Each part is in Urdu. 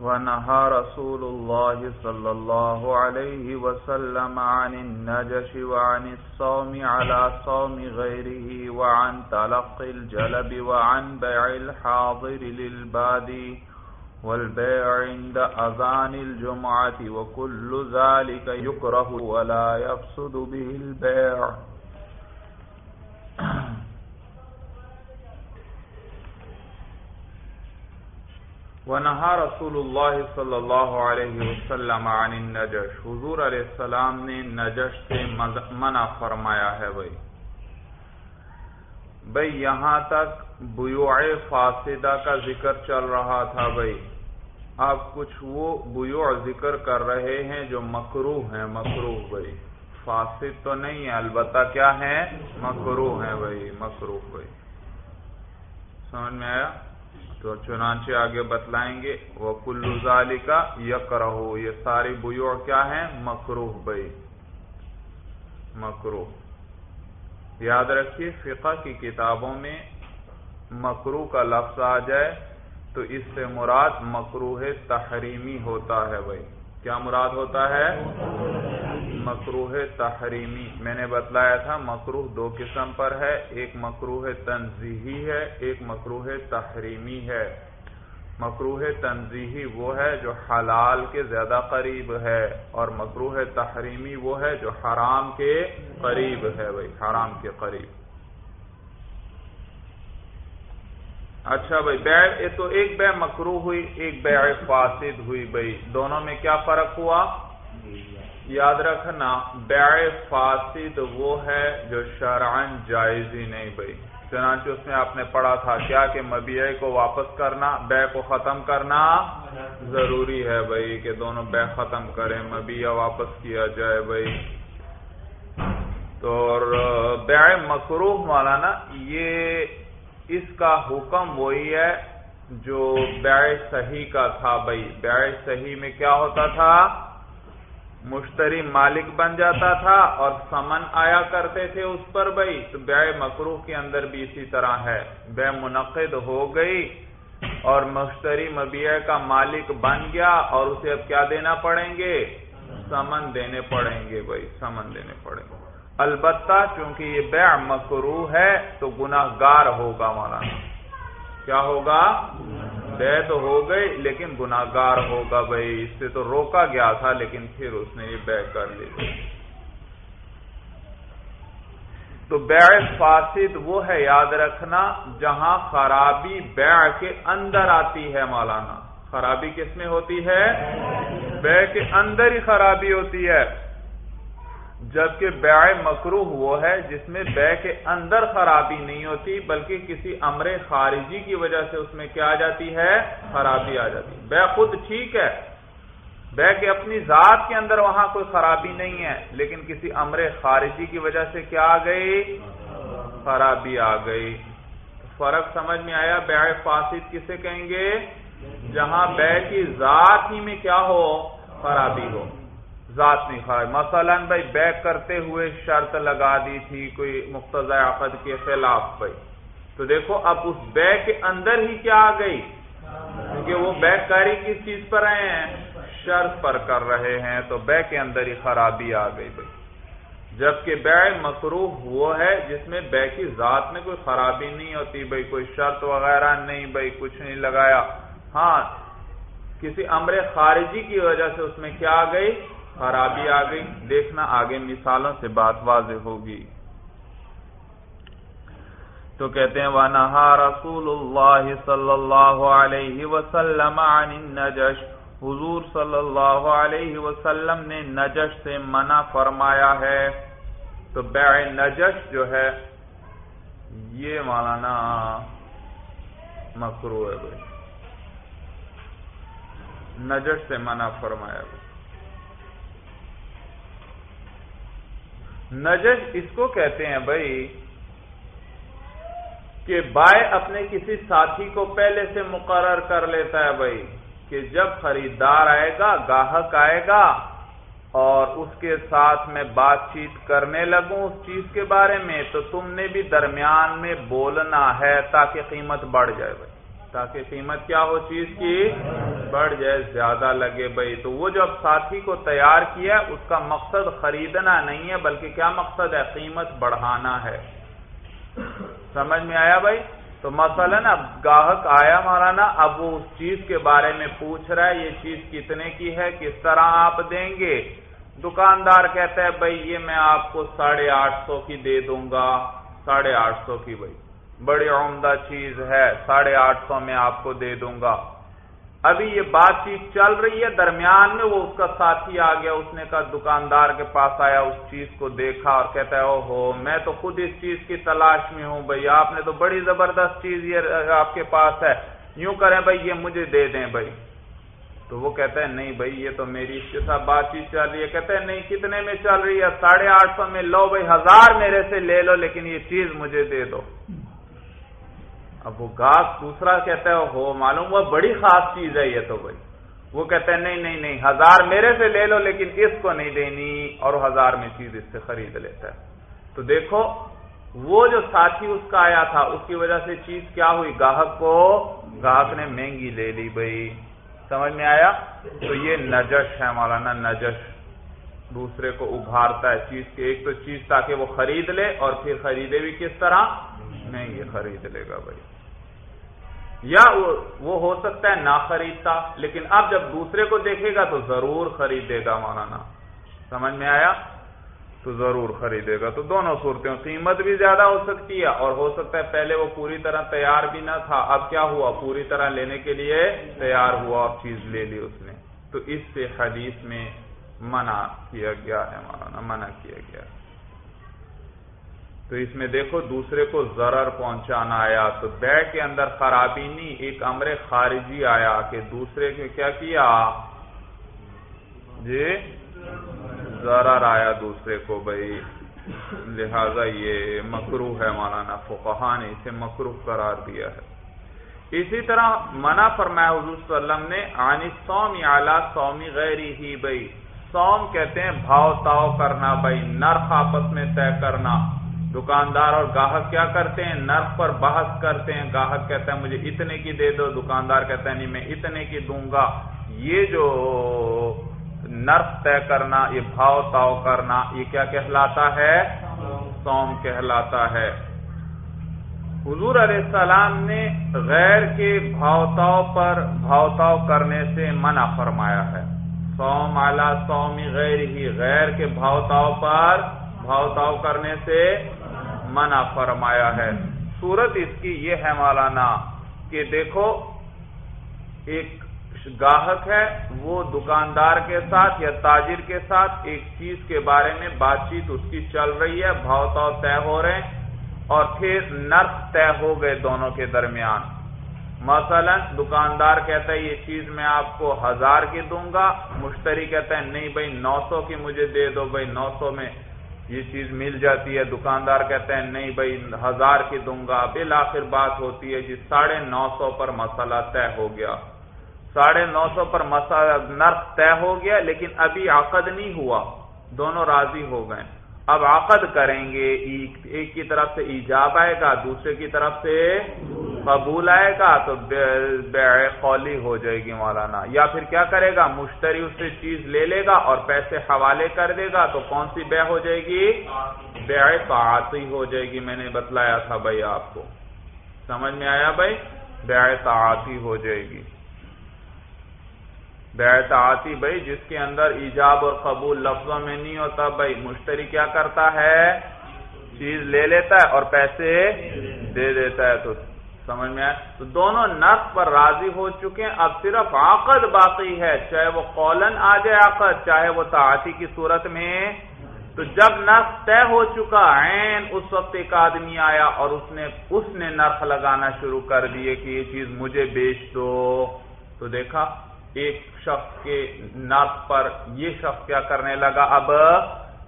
ونهى رسول الله صلى الله عليه وسلم عن النجش وعن الصوم على صوم غيره وعن تلقي الجلب وعن بيع الحاضر للبادي والبيع عند أذان الجمعة وكل ذلك يكره ولا يفسد به البيع. ونہا رسول اللہ صلی اللہ علیہ وسلم عن النجش. حضور علیہ السلام نے نجش سے منع فرمایا ہے بھائی. بھائی، یہاں تک بیوع فاسدہ کا ذکر چل رہا تھا بھائی. آپ کچھ وہ بیوع ذکر کر رہے ہیں جو مکروح ہیں مکروح بھائی. فاسد تو نہیں ہے، البتہ کیا ہے؟ مکروح ہیں بھائی مکروح بھائی. سمجھ میں آیا؟ تو چنانچہ آگے بتلائیں گے وہ کلو ظالی کا یک یہ ساری بیوع کیا ہیں؟ مکروح بھائی۔ مکروح یاد رکھیے، فقہ کی کتابوں میں مکرو کا لفظ آ جائے تو اس سے مراد مکروح تحریمی ہوتا ہے بھائی۔ کیا مراد ہوتا ہے؟ مکروح تحریمی۔ میں نے بتلایا تھا مکروح دو قسم پر ہے، ایک مکروح تنظیحی ہے، ایک مکروح تحریمی ہے۔ مکروح تنظیحی وہ ہے جو حلال کے زیادہ قریب ہے، اور مکروح تحریمی وہ ہے جو حرام کے قریب ہے، بھائی، حرام کے قریب۔ اچھا بھائی بیع تو ایک بے مکرو ہوئی، ایک بیع فاسد ہوئی بھائی۔ دونوں میں کیا فرق ہوا؟ یاد رکھنا بیع فاسد وہ ہے جو شرعن جائز ہی نہیں بھائی۔ چنانچہ اس میں آپ نے پڑھا تھا کیا کہ مبیع کو واپس کرنا، بے کو ختم کرنا ضروری ہے بھائی، کہ دونوں بے ختم کریں مبیع واپس کیا جائے بھائی۔ تو بیع مکروح والا نا، یہ اس کا حکم وہی ہے جو بیع صحیح کا تھا بھائی۔ بیع صحیح میں کیا ہوتا تھا؟ مشتری مالک بن جاتا تھا اور سمن آیا کرتے تھے اس پر بھائی۔ تو بیع مکروح کے اندر بھی اسی طرح ہے۔ بے منعقد ہو گئی اور مشتری مبیع کا مالک بن گیا اور اسے اب کیا دینا پڑیں گے؟ سمن دینے پڑیں گے بھائی۔ سمن دینے پڑیں گے۔ البتہ چونکہ یہ بیع مکرو ہے تو گناہ گار ہوگا مولانا۔ کیا ہوگا؟ بے تو ہو گئی لیکن گناہ گار ہوگا بھائی۔ اس سے تو روکا گیا تھا لیکن پھر اس نے یہ بے کر لی۔ تو بیع فاسد وہ ہے یاد رکھنا جہاں خرابی بیع کے اندر آتی ہے مولانا۔ خرابی کس میں ہوتی ہے؟ بیع کے اندر ہی خرابی ہوتی ہے۔ جبکہ بیع مکروح وہ ہے جس میں بے کے اندر خرابی نہیں ہوتی، بلکہ کسی امر خارجی کی وجہ سے اس میں کیا آ جاتی ہے؟ خرابی آ جاتی۔ بے خود ٹھیک ہے۔ بے کے اپنی ذات کے اندر وہاں کوئی خرابی نہیں ہے، لیکن کسی امر خارجی کی وجہ سے کیا آ گئی؟ خرابی آ گئی۔ فرق سمجھ میں آیا؟ بیع فاسد کسے کہیں گے؟ جہاں بے کی ذات ہی میں کیا ہو؟ خرابی ہو۔ ذات نہیں خواہ مثلا بھائی بیک کرتے ہوئے شرط لگا دی تھی کوئی مقتض عقد کے خلاف بھائی۔ تو دیکھو اب اس بے کے اندر ہی کیا آ گئی؟ کیونکہ وہ بیک کاری کس چیز پر رہے ہیں؟ شرط پر کر رہے ہیں۔ تو بے کے اندر ہی خرابی آ گئی بھائی۔ جبکہ بے مصروف وہ ہے جس میں بے کی ذات میں کوئی خرابی نہیں ہوتی بھائی۔ کوئی شرط وغیرہ نہیں بھائی، کچھ نہیں لگایا۔ ہاں کسی امر خارجی کی وجہ سے اس میں کیا آ گئی؟ خرابی آ گئی، دیکھنا آگے مثالوں سے بات واضح ہوگی۔ تو کہتے ہیں، وَنَهَا رَسُولُ اللَّهِ صلی اللہ علیہ وسلم عن النجش۔ حضور صلی اللہ علیہ وسلم نے نجش سے منع فرمایا ہے۔ تو بیع نجش جو ہے، یہ مولانا مکرو ہے بھائی۔ نجش سے منع فرمایا بھائی نجش اس کو کہتے ہیں بھائی کہ بائے اپنے کسی ساتھی کو پہلے سے مقرر کر لیتا ہے بھائی کہ جب خریدار آئے گا، گاہک آئے گا اور اس کے ساتھ میں بات چیت کرنے لگوں اس چیز کے بارے میں، تو تم نے بھی درمیان میں بولنا ہے تاکہ قیمت بڑھ جائے بھائی۔ تاکہ قیمت کیا ہو چیز کی؟ بڑھ جائے، زیادہ لگے بھائی۔ تو وہ جو اب ساتھی کو تیار کیا، اس کا مقصد خریدنا نہیں ہے، بلکہ کیا مقصد ہے؟ قیمت بڑھانا ہے۔ سمجھ میں آیا بھائی؟ تو مثلا اب گاہک آیا مولانا، اب وہ اس چیز کے بارے میں پوچھ رہا ہے، یہ چیز کتنے کی ہے؟ کس طرح آپ دیں گے؟ دکاندار کہتا ہے، بھائی، یہ میں آپ کو ساڑھے آٹھ سو کی دے دوں گا۔ ساڑھے آٹھ سو کی بھائی۔ بڑی عمدہ چیز ہے، ساڑھے آٹھ سو میں آپ کو دے دوں گا۔ ابھی یہ بات چیت چل رہی ہے، درمیان میں وہ اس کا ساتھی آ گیا، اس نے کہا دکاندار کے پاس آیا، اس چیز کو دیکھا اور کہتا ہے او ہو میں تو خود اس چیز کی تلاش میں ہوں بھائی، آپ نے تو بڑی زبردست چیز یہ آپ کے پاس ہے۔ یوں کریں بھائی، یہ مجھے دے دیں بھائی۔ تو وہ کہتا ہے، نہیں بھائی، یہ تو میری اس کے ساتھ بات چیت چل رہی ہے۔ کہتے ہیں نہیں، کتنے میں چل رہی ہے؟ ساڑھے آٹھ سو میں، لو بھائی، ہزار میرے سے لے لو، لیکن یہ چیز مجھے دے دو۔ اب وہ گاس دوسرا کہتا ہے ہو معلوم وہ بڑی خاص چیز ہے یہ تو بھائی۔ وہ کہتے ہیں نہیں نہیں نہیں، ہزار میرے سے لے لو، لیکن اس کو نہیں دینی، اور ہزار میں چیز اس سے خرید لیتا ہے۔ تو دیکھو، وہ جو ساتھی اس کا آیا تھا، اس کی وجہ سے چیز کیا ہوئی؟ گاہک کو، گاہک نے مہنگی لے لی بھائی۔ سمجھ میں آیا؟ تو یہ نجش ہے مولانا، نجش۔ دوسرے کو ابھارتا ہے چیز کی ایک تو چیز تاکہ وہ خرید لے، اور پھر خریدے بھی کس طرح؟ مہنگی خرید لے گا بھائی۔ یا وہ ہو سکتا ہے نہ خریدتا، لیکن اب جب دوسرے کو دیکھے گا تو ضرور خریدے گا مولانا۔ سمجھ میں آیا؟ تو ضرور خریدے گا۔ تو دونوں صورتیں، قیمت بھی زیادہ ہو سکتی ہے اور ہو سکتا ہے پہلے وہ پوری طرح تیار بھی نہ تھا، اب کیا ہوا؟ پوری طرح لینے کے لیے تیار ہوا اور چیز لے لی اس نے۔ تو اس سے حدیث میں منع کیا گیا ہے مولانا، منع کیا گیا تو اس میں دیکھو دوسرے کو ضرر پہنچانا آیا، تو بے کے اندر خرابی نہیں، ایک امر خارجی آیا کہ دوسرے کے کیا کیا؟ جی؟ ضرر آیا دوسرے کو بھائی لہذا یہ مکرو ہے مولانا فقہ نے اسے مکرو قرار دیا ہے۔ اسی طرح منع فرمایا حضور صلی اللہ علیہ وسلم نے آنی سوم اعلی سومی غیری ہی بھائی سوم کہتے ہیں، بھاؤ تاؤ کرنا بھائی نرخ آپس میں طے کرنا۔ دکاندار اور گاہک کیا کرتے ہیں؟ نرخ پر بحث کرتے ہیں۔ گاہک کہتا ہے، مجھے اتنے کی دے دو۔ دکاندار کہتا ہے، نہیں، میں اتنے کی دوں گا۔ یہ جو نرخ طے کرنا، یہ بھاؤ تاؤ کرنا، یہ کیا کہلاتا ہے؟ سوم کہلاتا ہے۔ حضور علیہ السلام نے غیر کے بھاؤتاؤ پر بھاؤتاؤ کرنے سے منع فرمایا ہے۔ سوم اعلی سومی غیر ہی، غیر کے بھاؤتاؤ پر بھاؤتاؤ کرنے سے منع فرمایا ہے۔ صورت اس کی یہ ہے مولانا کہ دیکھو، ایک گاہک ہے، وہ دکاندار کے ساتھ یا تاجر کے ساتھ ایک چیز کے بارے میں بات چیت اس کی چل رہی ہے بھاؤ تاؤ طے ہو رہے ہیں اور پھر نرخ طے ہو گئے دونوں کے درمیان۔ مثلا دکاندار کہتا ہے، یہ چیز میں آپ کو ہزار کی دوں گا، مشتری کہتا ہے، نہیں بھائی، نو سو کی مجھے دے دو، بھائی، نو سو میں یہ چیز مل جاتی ہے، دکاندار کہتے ہیں، نہیں بھائی، ہزار کی دوں گا، بالآخر بات ہوتی ہے جی ساڑھے نو سو پر مسئلہ طے ہو گیا۔ ساڑھے نو سو پر مسئلہ نرخ طے ہو گیا، لیکن ابھی عقد نہیں ہوا۔ دونوں راضی ہو گئے۔ اب عقد کریں گے، ایک کی طرف سے ایجاب آئے گا، دوسرے کی طرف سے قبول آئے گا، تو قولی ہو جائے گی مولانا۔ یا پھر کیا کرے گا؟ مشتری اس سے چیز لے لے گا اور پیسے حوالے کر دے گا، تو کون سی بے ہو جائے گی؟ بے تعاطی ہو جائے گی، میں نے بتلایا تھا بھائی آپ کو۔ سمجھ میں آیا بھائی؟ بے تعاطی ہو جائے گی۔ بیعت آتی بھائی جس کے اندر ایجاب اور قبول لفظوں میں نہیں ہوتا بھائی مشتری کیا کرتا ہے؟ چیز لے لیتا ہے اور پیسے دے دیتا ہے۔ تو سمجھ میں آئے تو دونوں نقص پر راضی ہو چکے ہیں۔ اب صرف عقد باقی ہے۔ چاہے وہ قولن آ جائے عقد، چاہے وہ تعاطی کی صورت میں۔ تو جب نقص طے ہو چکا، عین اس وقت ایک آدمی آیا اور اس نے اس نے نرخ لگانا شروع کر دیے کہ یہ چیز مجھے بیچ دو۔ تو دیکھا ایک شخص کے نرخ پر یہ شخص کیا کرنے لگا؟ اب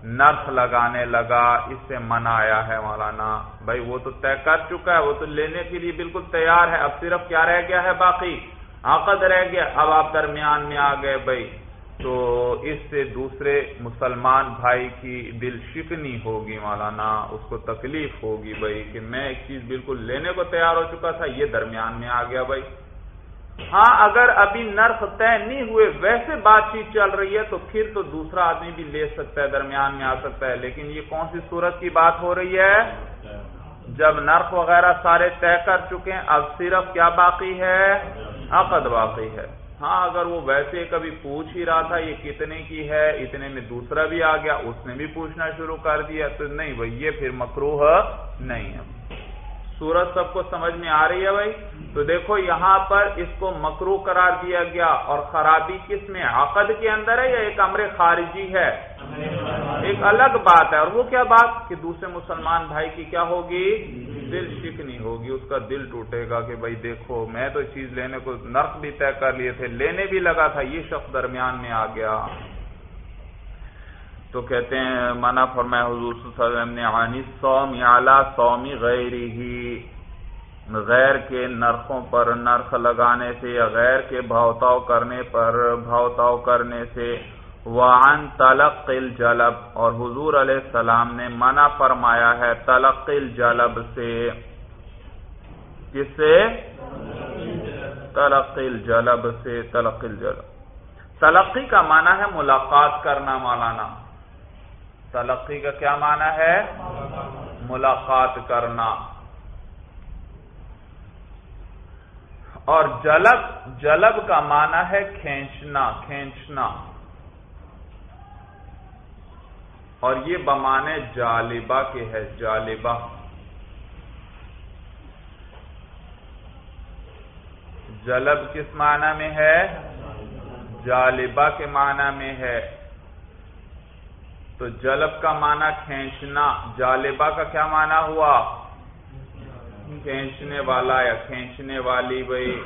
نرخ لگانے لگا، اس سے منع آیا ہے مولانا۔ بھائی وہ تو طے کر چکا ہے، وہ تو لینے کے لیے بالکل تیار ہے۔ اب صرف کیا رہ گیا ہے باقی؟ عقد رہ گیا۔ اب آپ درمیان میں آ گئے بھائی۔ تو اس سے دوسرے مسلمان بھائی کی دل شکنی ہوگی مولانا، اس کو تکلیف ہوگی بھائی کہ میں ایک چیز بالکل لینے کو تیار ہو چکا تھا، یہ درمیان میں آ گیا بھائی۔ ہاں اگر ابھی نرخ طے نہیں ہوئے، ویسے بات چیت چل رہی ہے، تو پھر تو دوسرا آدمی بھی لے سکتا ہے، درمیان میں آ سکتا ہے۔ لیکن یہ کون سی صورت کی بات ہو رہی ہے؟ جب نرخ وغیرہ سارے طے کر چکے ہیں، اب صرف کیا باقی ہے؟ عقد باقی ہے۔ ہاں اگر وہ ویسے کبھی پوچھ ہی رہا تھا، یہ کتنے کی ہے؟ اتنے میں دوسرا بھی آ گیا، اس نے بھی پوچھنا شروع کر دیا، تو نہیں بھائی، یہ پھر مکروح نہیں ہے۔ سورج سب کو سمجھ میں آ رہی ہے بھائی؟ تو دیکھو، یہاں پر اس کو مکرو قرار دیا گیا۔ اور خرابی کس میں؟ عقد کے اندر ہے یا ایک امر خارجی ہے؟ ایک الگ بات ہے۔ اور وہ کیا بات؟ کہ دوسرے مسلمان بھائی کی کیا ہوگی؟ دل شکنی ہوگی۔ اس کا دل ٹوٹے گا کہ بھائی دیکھو، میں تو چیز لینے کو نرخ بھی طے کر لیے تھے، لینے بھی لگا تھا، یہ شخص درمیان میں آ گیا۔ تو کہتے ہیں منع فرمایا حضور صلی اللہ علیہ وسلم نے عانی سومی اعلی سومی غیر ہی غیر کے نرخوں پر نرخ لگانے سے یا غیر کے بھاؤتاؤ کرنے پر بھاؤتاؤ کرنے سے، وعن تلق الجلب، اور حضور علیہ السلام نے منع فرمایا ہے تلق الجلب سے۔ کس سے؟ تلق الجلب سے تلق الجلب۔ تلقی کا معنی ہے ملاقات کرنا، مولانا۔ تلقی کا کیا معنی ہے؟ ملاقات کرنا۔ اور جلب جلب کا معنی ہے کھینچنا کھینچنا۔ اور یہ بمانے جالبہ کے ہے، جالبہ۔ جلب کس معنی میں ہے؟ جالبہ کے معنی میں ہے۔ تو جلب کا معنی کھینچنا، جالبہ کا کیا معنی ہوا؟ کھینچنے والا یا کھینچنے والی بھائی۔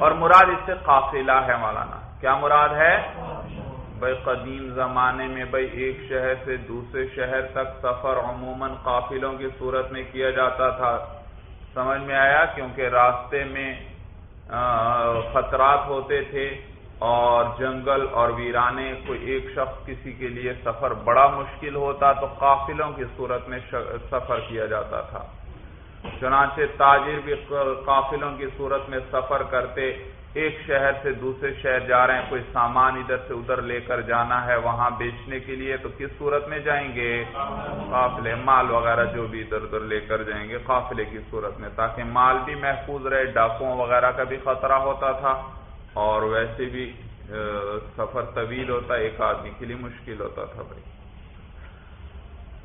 اور مراد اس سے قافلہ ہے مولانا۔ کیا مراد ہے؟ بھائی قدیم زمانے میں بھائی ایک شہر سے دوسرے شہر تک سفر عموماً قافلوں کی صورت میں کیا جاتا تھا؟ سمجھ میں آیا؟ کیونکہ راستے میں خطرات ہوتے تھے۔ اور جنگل اور ویرانے، کوئی ایک شخص کسی کے لیے سفر بڑا مشکل ہوتا تو قافلوں کی صورت میں سفر کیا جاتا تھا۔ چنانچہ تاجر بھی قافلوں کی صورت میں سفر کرتے، ایک شہر سے دوسرے شہر جا رہے ہیں، کوئی سامان ادھر سے ادھر لے کر جانا ہے، وہاں بیچنے کے لیے تو کس صورت میں جائیں گے؟ قافلے، مال وغیرہ جو بھی ادھر ادھر لے کر جائیں گے، قافلے کی صورت میں، تاکہ مال بھی محفوظ رہے، ڈاکوں وغیرہ کا بھی خطرہ ہوتا تھا۔ اور ویسے بھی سفر طویل ہوتا، ایک آدمی کے لیے مشکل ہوتا تھا بھائی۔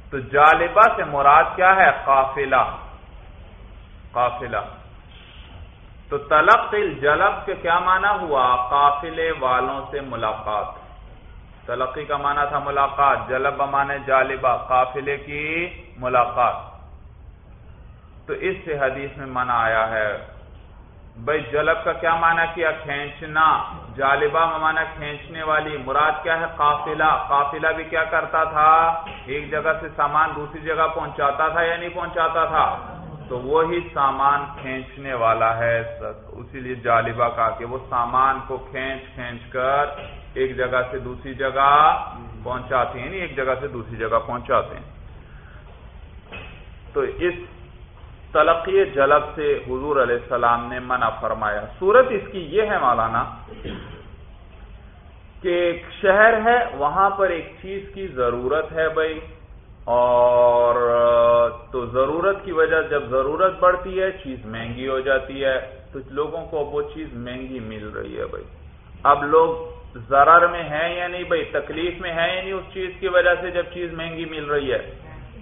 تو جالبہ سے مراد کیا ہے؟ قافلہ۔ قافلہ۔ تو تلق الجلب کے کیا معنی ہوا؟ قافلے والوں سے ملاقات۔ تلقی کا معنی تھا ملاقات جلب مانے جالبہ، قافلے کی ملاقات۔ تو اس سے حدیث میں منع آیا ہے بھائی جلب کا کیا معنی کیا؟ کھینچنا۔ جالبہ مانا کھینچنے والی۔ مراد کیا ہے؟ قافلہ۔ قافلہ بھی کیا کرتا تھا؟ ایک جگہ سے سامان دوسری جگہ پہنچاتا تھا یا نہیں پہنچاتا تھا؟ تو وہی سامان کھینچنے والا ہے۔ اسی لیے جالبہ کا کہ وہ سامان کو کھینچ کھینچ کر ایک جگہ سے دوسری جگہ پہنچاتے ہیں یعنی ایک جگہ سے دوسری جگہ پہنچاتے ہیں۔ تو اس تلقی جلب سے حضور علیہ السلام نے منع فرمایا۔ صورت اس کی یہ ہے مولانا کہ ایک شہر ہے، وہاں پر ایک چیز کی ضرورت ہے بھائی۔ اور تو ضرورت کی وجہ جب ضرورت بڑھتی ہے، چیز مہنگی ہو جاتی ہے۔ تو لوگوں کو وہ چیز مہنگی مل رہی ہے بھائی۔ اب لوگ ضرر میں ہیں یا نہیں بھائی؟ تکلیف میں ہے یا نہیں اس چیز کی وجہ سے جب چیز مہنگی مل رہی ہے؟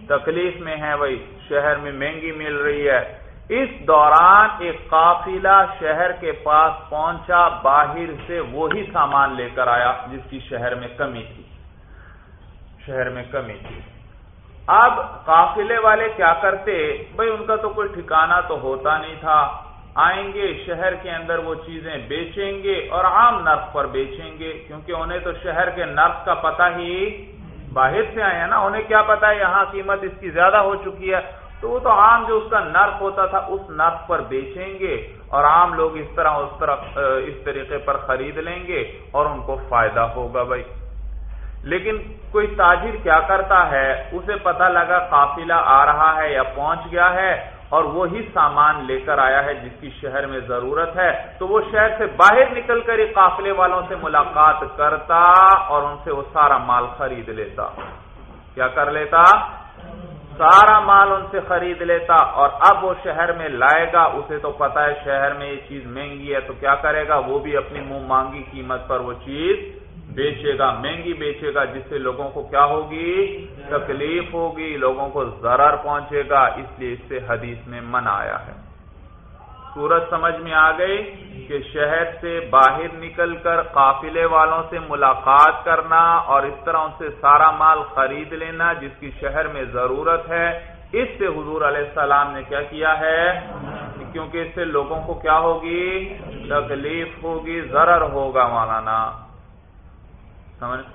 تکلیف میں ہے بھائی شہر میں مہنگی مل رہی ہے۔ اس دوران ایک قافلہ شہر کے پاس پہنچا، باہر سے وہی سامان لے کر آیا، جس کی شہر میں کمی تھی۔ شہر میں کمی تھی۔ اب قافلے والے کیا کرتے؟ بھائی ان کا تو کوئی ٹھکانہ تو ہوتا نہیں تھا۔ آئیں گے، شہر کے اندر وہ چیزیں بیچیں گے اور عام نرخ پر بیچیں گے، کیونکہ انہیں تو شہر کے نرخ کا پتہ ہی باہر سے آئے ہیں نا، انہیں کیا پتا ہے یہاں قیمت اس کی زیادہ ہو چکی ہے۔ تو وہ تو عام جو اس کا نرف ہوتا تھا، اس نرف پر بیچیں گے اور عام لوگ اس طرح اس طرح اس طریقے پر خرید لیں گے اور ان کو فائدہ ہوگا بھائی۔ لیکن کوئی تاجر کیا کرتا ہے؟ اسے پتا لگا قافلہ آ رہا ہے یا پہنچ گیا ہے۔ اور وہی سامان لے کر آیا ہے جس کی شہر میں ضرورت ہے۔ تو وہ شہر سے باہر نکل کر ہی قافلے والوں سے ملاقات کرتا اور ان سے وہ سارا مال خرید لیتا۔ کیا کر لیتا؟ سارا مال ان سے خرید لیتا اور اب وہ شہر میں لائے گا۔ اسے تو پتا ہے شہر میں یہ چیز مہنگی ہے تو کیا کرے گا؟ وہ بھی اپنی منہ مانگی قیمت پر وہ چیز بیچے گا، مہنگی بیچے گا، جس سے لوگوں کو کیا ہوگی؟ تکلیف ہوگی، لوگوں کو ضرر پہنچے گا، اس لیے اس سے حدیث میں من آیا ہے۔ سورج سمجھ میں آ گئی کہ شہر سے باہر نکل کر قافلے والوں سے ملاقات کرنا اور اس طرح ان سے سارا مال خرید لینا، جس کی شہر میں ضرورت ہے، اس سے حضور علیہ السلام نے کیا کیا ہے؟ کیونکہ اس سے لوگوں کو کیا ہوگی؟ تکلیف ہوگی، ضرر ہوگا مولانا۔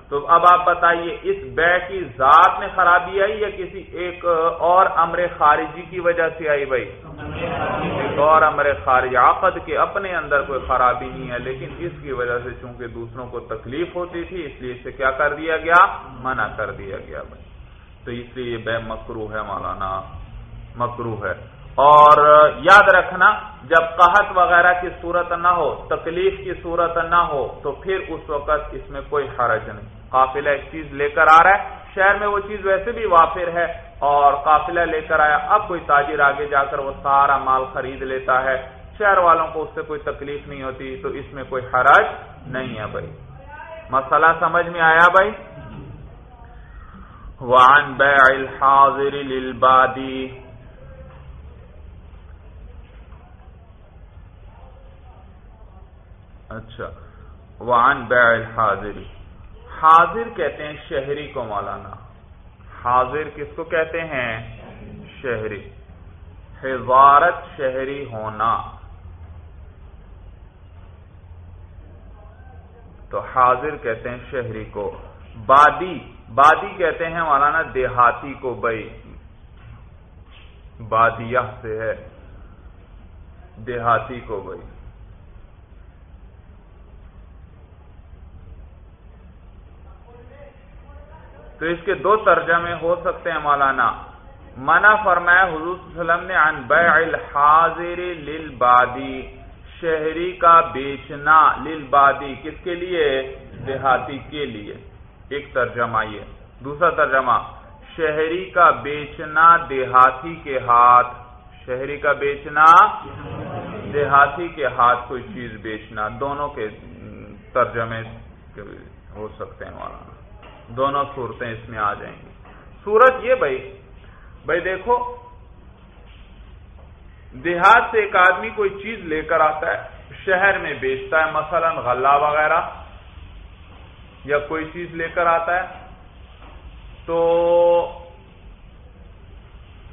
تو اب آپ بتائیے، اس بے کی ذات میں خرابی آئی یا کسی ایک اور امر خارجی کی وجہ سے آئی بھائی؟ ایک اور امر خارج آفت کے اپنے اندر کوئی خرابی نہیں ہے، لیکن اس کی وجہ سے چونکہ دوسروں کو تکلیف ہوتی تھی، اس لیے اسے کیا کر دیا گیا؟ منع کر دیا گیا بھائی۔ تو اس لیے یہ بے مکرو ہے مولانا۔ مکرو ہے۔ اور یاد رکھنا، جب قحط وغیرہ کی صورت نہ ہو، تکلیف کی صورت نہ ہو، تو پھر اس وقت اس میں کوئی حرج نہیں۔ قافلہ ایک چیز لے کر آ رہا ہے، شہر میں وہ چیز ویسے بھی وافر ہے اور قافلہ لے کر آیا، اب کوئی تاجر آگے جا کر وہ سارا مال خرید لیتا ہے۔ شہر والوں کو اس سے کوئی تکلیف نہیں ہوتی، تو اس میں کوئی حرج نہیں ہے بھائی۔ مسئلہ سمجھ میں آیا بھائی؟ وان الحاضر للبادی۔ اچھا۔ وان بیع حاضری حاضر کہتے ہیں شہری کو مولانا۔ حاضر کس کو کہتے ہیں؟ شہری۔ حضارت شہری ہونا۔ تو حاضر کہتے ہیں شہری کو۔ بادی۔ بادی کہتے ہیں مولانا دیہاتی کو۔ بھائی، بادیہ سے ہے۔ دیہاتی کو بھائی۔ تو اس کے دو ترجمے ہو سکتے ہیں مولانا۔ منع فرمایا حضور صلی اللہ علیہ وسلم نے عن بیع الحاضر للبادی، شہری کا بیچنا للبادی کس کے لیے؟ دیہاتی کے لیے۔ ایک ترجمہ یہ۔ دوسرا ترجمہ، شہری کا بیچنا دیہاتی کے ہاتھ۔ شہری کا بیچنا دیہاتی کے ہاتھ، کوئی چیز بیچنا۔ دونوں کے ترجمے ہو سکتے ہیں مولانا۔ دونوں صورتیں اس میں آ جائیں گی۔ صورت یہ بھائی بھائی دیکھو، دیہات سے ایک آدمی کوئی چیز لے کر آتا ہے، شہر میں بیچتا ہے، مثلا غلہ وغیرہ یا کوئی چیز لے کر آتا ہے، تو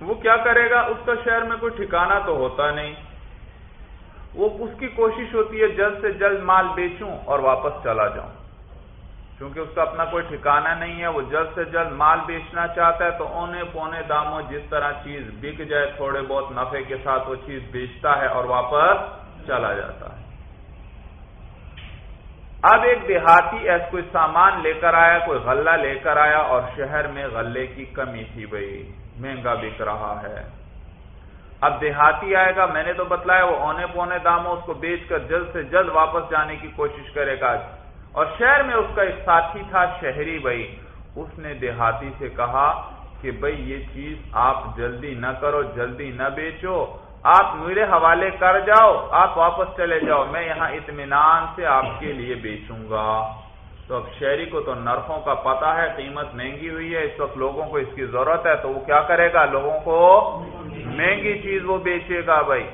وہ کیا کرے گا؟ اس کا شہر میں کوئی ٹھکانا تو ہوتا نہیں۔ وہ اس کی کوشش ہوتی ہے، جلد سے جلد مال بیچوں اور واپس چلا جاؤں۔ کیونکہ اس کا اپنا کوئی ٹھکانہ نہیں ہے، وہ جلد سے جلد مال بیچنا چاہتا ہے تو اونے پونے داموں جس طرح چیز بک جائے، تھوڑے بہت نفے کے ساتھ وہ چیز بیچتا ہے اور واپس چلا جاتا ہے۔ اب ایک دیہاتی ایسا کوئی سامان لے کر آیا، کوئی غلہ لے کر آیا اور شہر میں غلے کی کمی تھی بھائی مہنگا بک رہا ہے۔ اب دیہاتی آئے گا، میں نے تو بتلایا، وہ اونے پونے داموں اس کو بیچ کر جلد سے جلد واپس جانے کی کوشش کرے گا۔ اور شہر میں اس کا ایک ساتھی تھا، شہری بھائی۔ اس نے دیہاتی سے کہا کہ بھائی، یہ چیز آپ جلدی نہ کرو، جلدی نہ بیچو۔ آپ میرے حوالے کر جاؤ، آپ واپس چلے جاؤ، میں یہاں اطمینان سے آپ کے لیے بیچوں گا۔ تو اب شہری کو تو نرخوں کا پتا ہے، قیمت مہنگی ہوئی ہے، اس وقت لوگوں کو اس کی ضرورت ہے۔ تو وہ کیا کرے گا؟ لوگوں کو مہنگی چیز وہ بیچے گا بھائی۔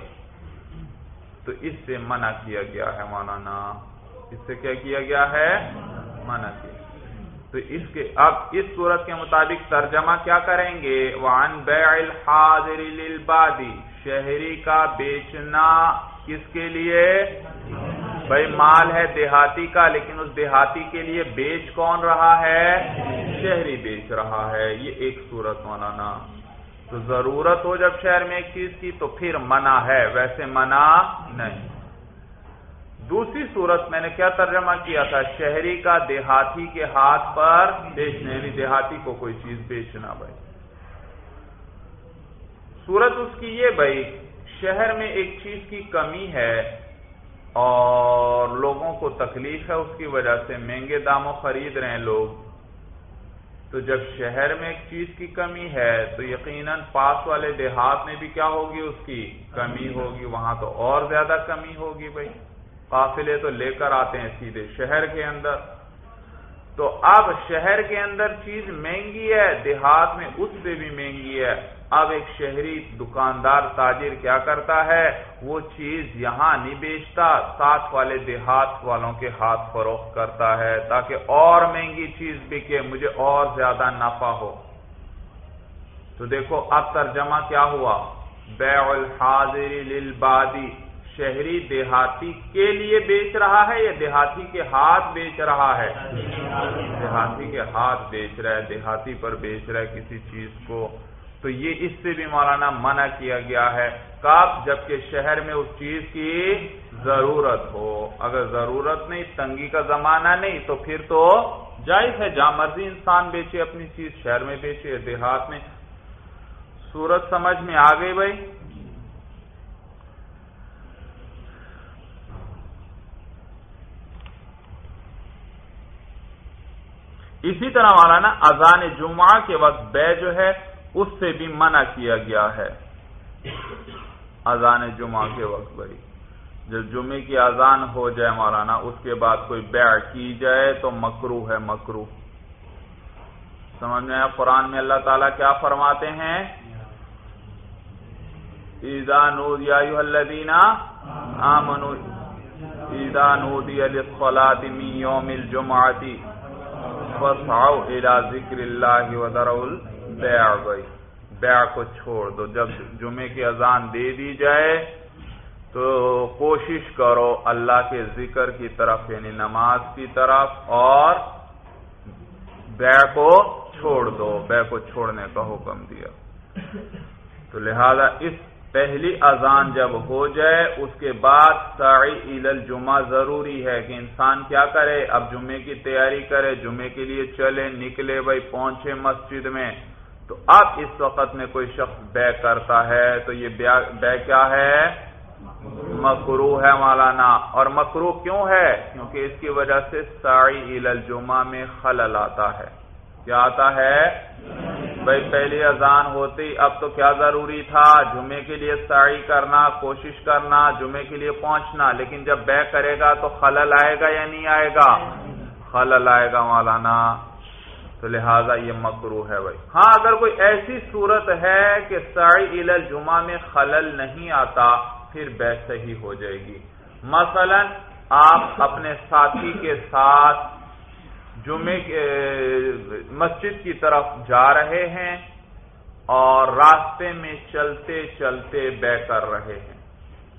تو اس سے منع کیا گیا ہے مولانا۔ اس سے کیا کیا گیا ہے؟ منع کیا۔ تو اس کے، اب اس صورت کے مطابق ترجمہ کیا کریں گے؟ وان بیع الحاضر للبادی شہری کا بیچنا کس کے لیے؟ بھائی مال ہے دیہاتی کا، لیکن اس دیہاتی کے لیے بیچ کون رہا ہے؟ شہری بیچ رہا ہے۔ یہ ایک صورت مولانا۔ تو ضرورت ہو جب شہر میں ایک چیز کی، تو پھر منع ہے۔ ویسے منع نہیں۔ دوسری صورت میں نے کیا ترجمہ کیا تھا؟ شہری کا دیہاتی کے ہاتھ پر بیچنے یعنی دیہاتی کو کوئی چیز بیچنا بھائی۔ صورت اس کی یہ بھائی، شہر میں ایک چیز کی کمی ہے اور لوگوں کو تکلیف ہے، اس کی وجہ سے مہنگے داموں خرید رہے ہیں لوگ۔ تو جب شہر میں ایک چیز کی کمی ہے، تو یقیناً پاس والے دیہات میں بھی کیا ہوگی؟ اس کی کمی ہوگی، وہاں تو اور زیادہ کمی ہوگی بھائی۔ قافلے تو لے کر آتے ہیں سیدھے شہر کے اندر۔ تو اب شہر کے اندر چیز مہنگی ہے، دیہات میں اس سے بھی مہنگی ہے۔ اب ایک شہری دکاندار تاجر کیا کرتا ہے؟ وہ چیز یہاں نہیں بیچتا، ساتھ والے دیہات والوں کے ہاتھ فروخت کرتا ہے تاکہ اور مہنگی چیز بکے، مجھے اور زیادہ نفع ہو۔ تو دیکھو، اب ترجمہ کیا ہوا؟ بیع الحاضر للبادی۔ شہری دیہاتی کے لیے بیچ رہا ہے یا دیہاتی کے ہاتھ بیچ رہا ہے؟ دیہاتی کے ہاتھ بیچ رہا ہے، دیہاتی پر بیچ رہا ہے کسی چیز کو۔ تو یہ اس سے بھی مولانا منع کیا گیا ہے۔ کب جبکہ شہر میں اس چیز کی ضرورت ہو۔ اگر ضرورت نہیں، تنگی کا زمانہ نہیں، تو پھر تو جائز ہے۔ جہاں مرضی انسان بیچے، اپنی چیز شہر میں بیچے دیہات میں۔ سورت سمجھ میں آ گئی بھائی۔ اسی طرح مولانا اذان جمعہ کے وقت بے جو ہے، اس سے بھی منع کیا گیا ہے۔ اذان جمعہ کے وقت بھائی، جب جمعے کی اذان ہو جائے مولانا، اس کے بعد کوئی بیع کی جائے تو مکرو ہے مکرو سمجھ میں قرآن میں اللہ تعالیٰ کیا فرماتے ہیں؟ ایزا فسعو الى ذکر اللہ ودرول بیع بھائی بیع کو چھوڑ دو۔ جب جمعے کی اذان دے دی جائے تو کوشش کرو اللہ کے ذکر کی طرف یعنی نماز کی طرف، اور بیع کو چھوڑ دو۔ بیع کو چھوڑنے کا حکم دیا۔ تو لہذا اس پہلی اذان جب ہو جائے، اس کے بعد ساڑی عید الجمعہ ضروری ہے کہ انسان کیا کرے؟ اب جمعے کی تیاری کرے، جمعے کے لیے چلے، نکلے بھائی، پہنچے مسجد میں۔ تو اب اس وقت میں کوئی شخص بے کرتا ہے، تو یہ بے کیا ہے؟ مکرو ہے مولانا۔ اور مکرو کیوں ہے؟ کیونکہ اس کی وجہ سے ساڑی عل الجمہ میں خلل آتا ہے۔ کیا آتا ہے؟ بھائی پہلی اذان ہوتی، اب تو کیا ضروری تھا؟ جمعے کے لیے ساڑی کرنا، کوشش کرنا، جمعے کے لیے پہنچنا، لیکن جب بے کرے گا تو خلل آئے گا یا نہیں آئے گا؟ خلل آئے گا مولانا۔ تو لہٰذا یہ مکرو ہے بھائی۔ ہاں اگر کوئی ایسی صورت ہے کہ ساڑی عل جمعہ میں خلل نہیں آتا، پھر بے صحیح ہو جائے گی۔ مثلا آپ اپنے ساتھی کے ساتھ جمعے مسجد کی طرف جا رہے ہیں اور راستے میں چلتے چلتے بے کر رہے ہیں۔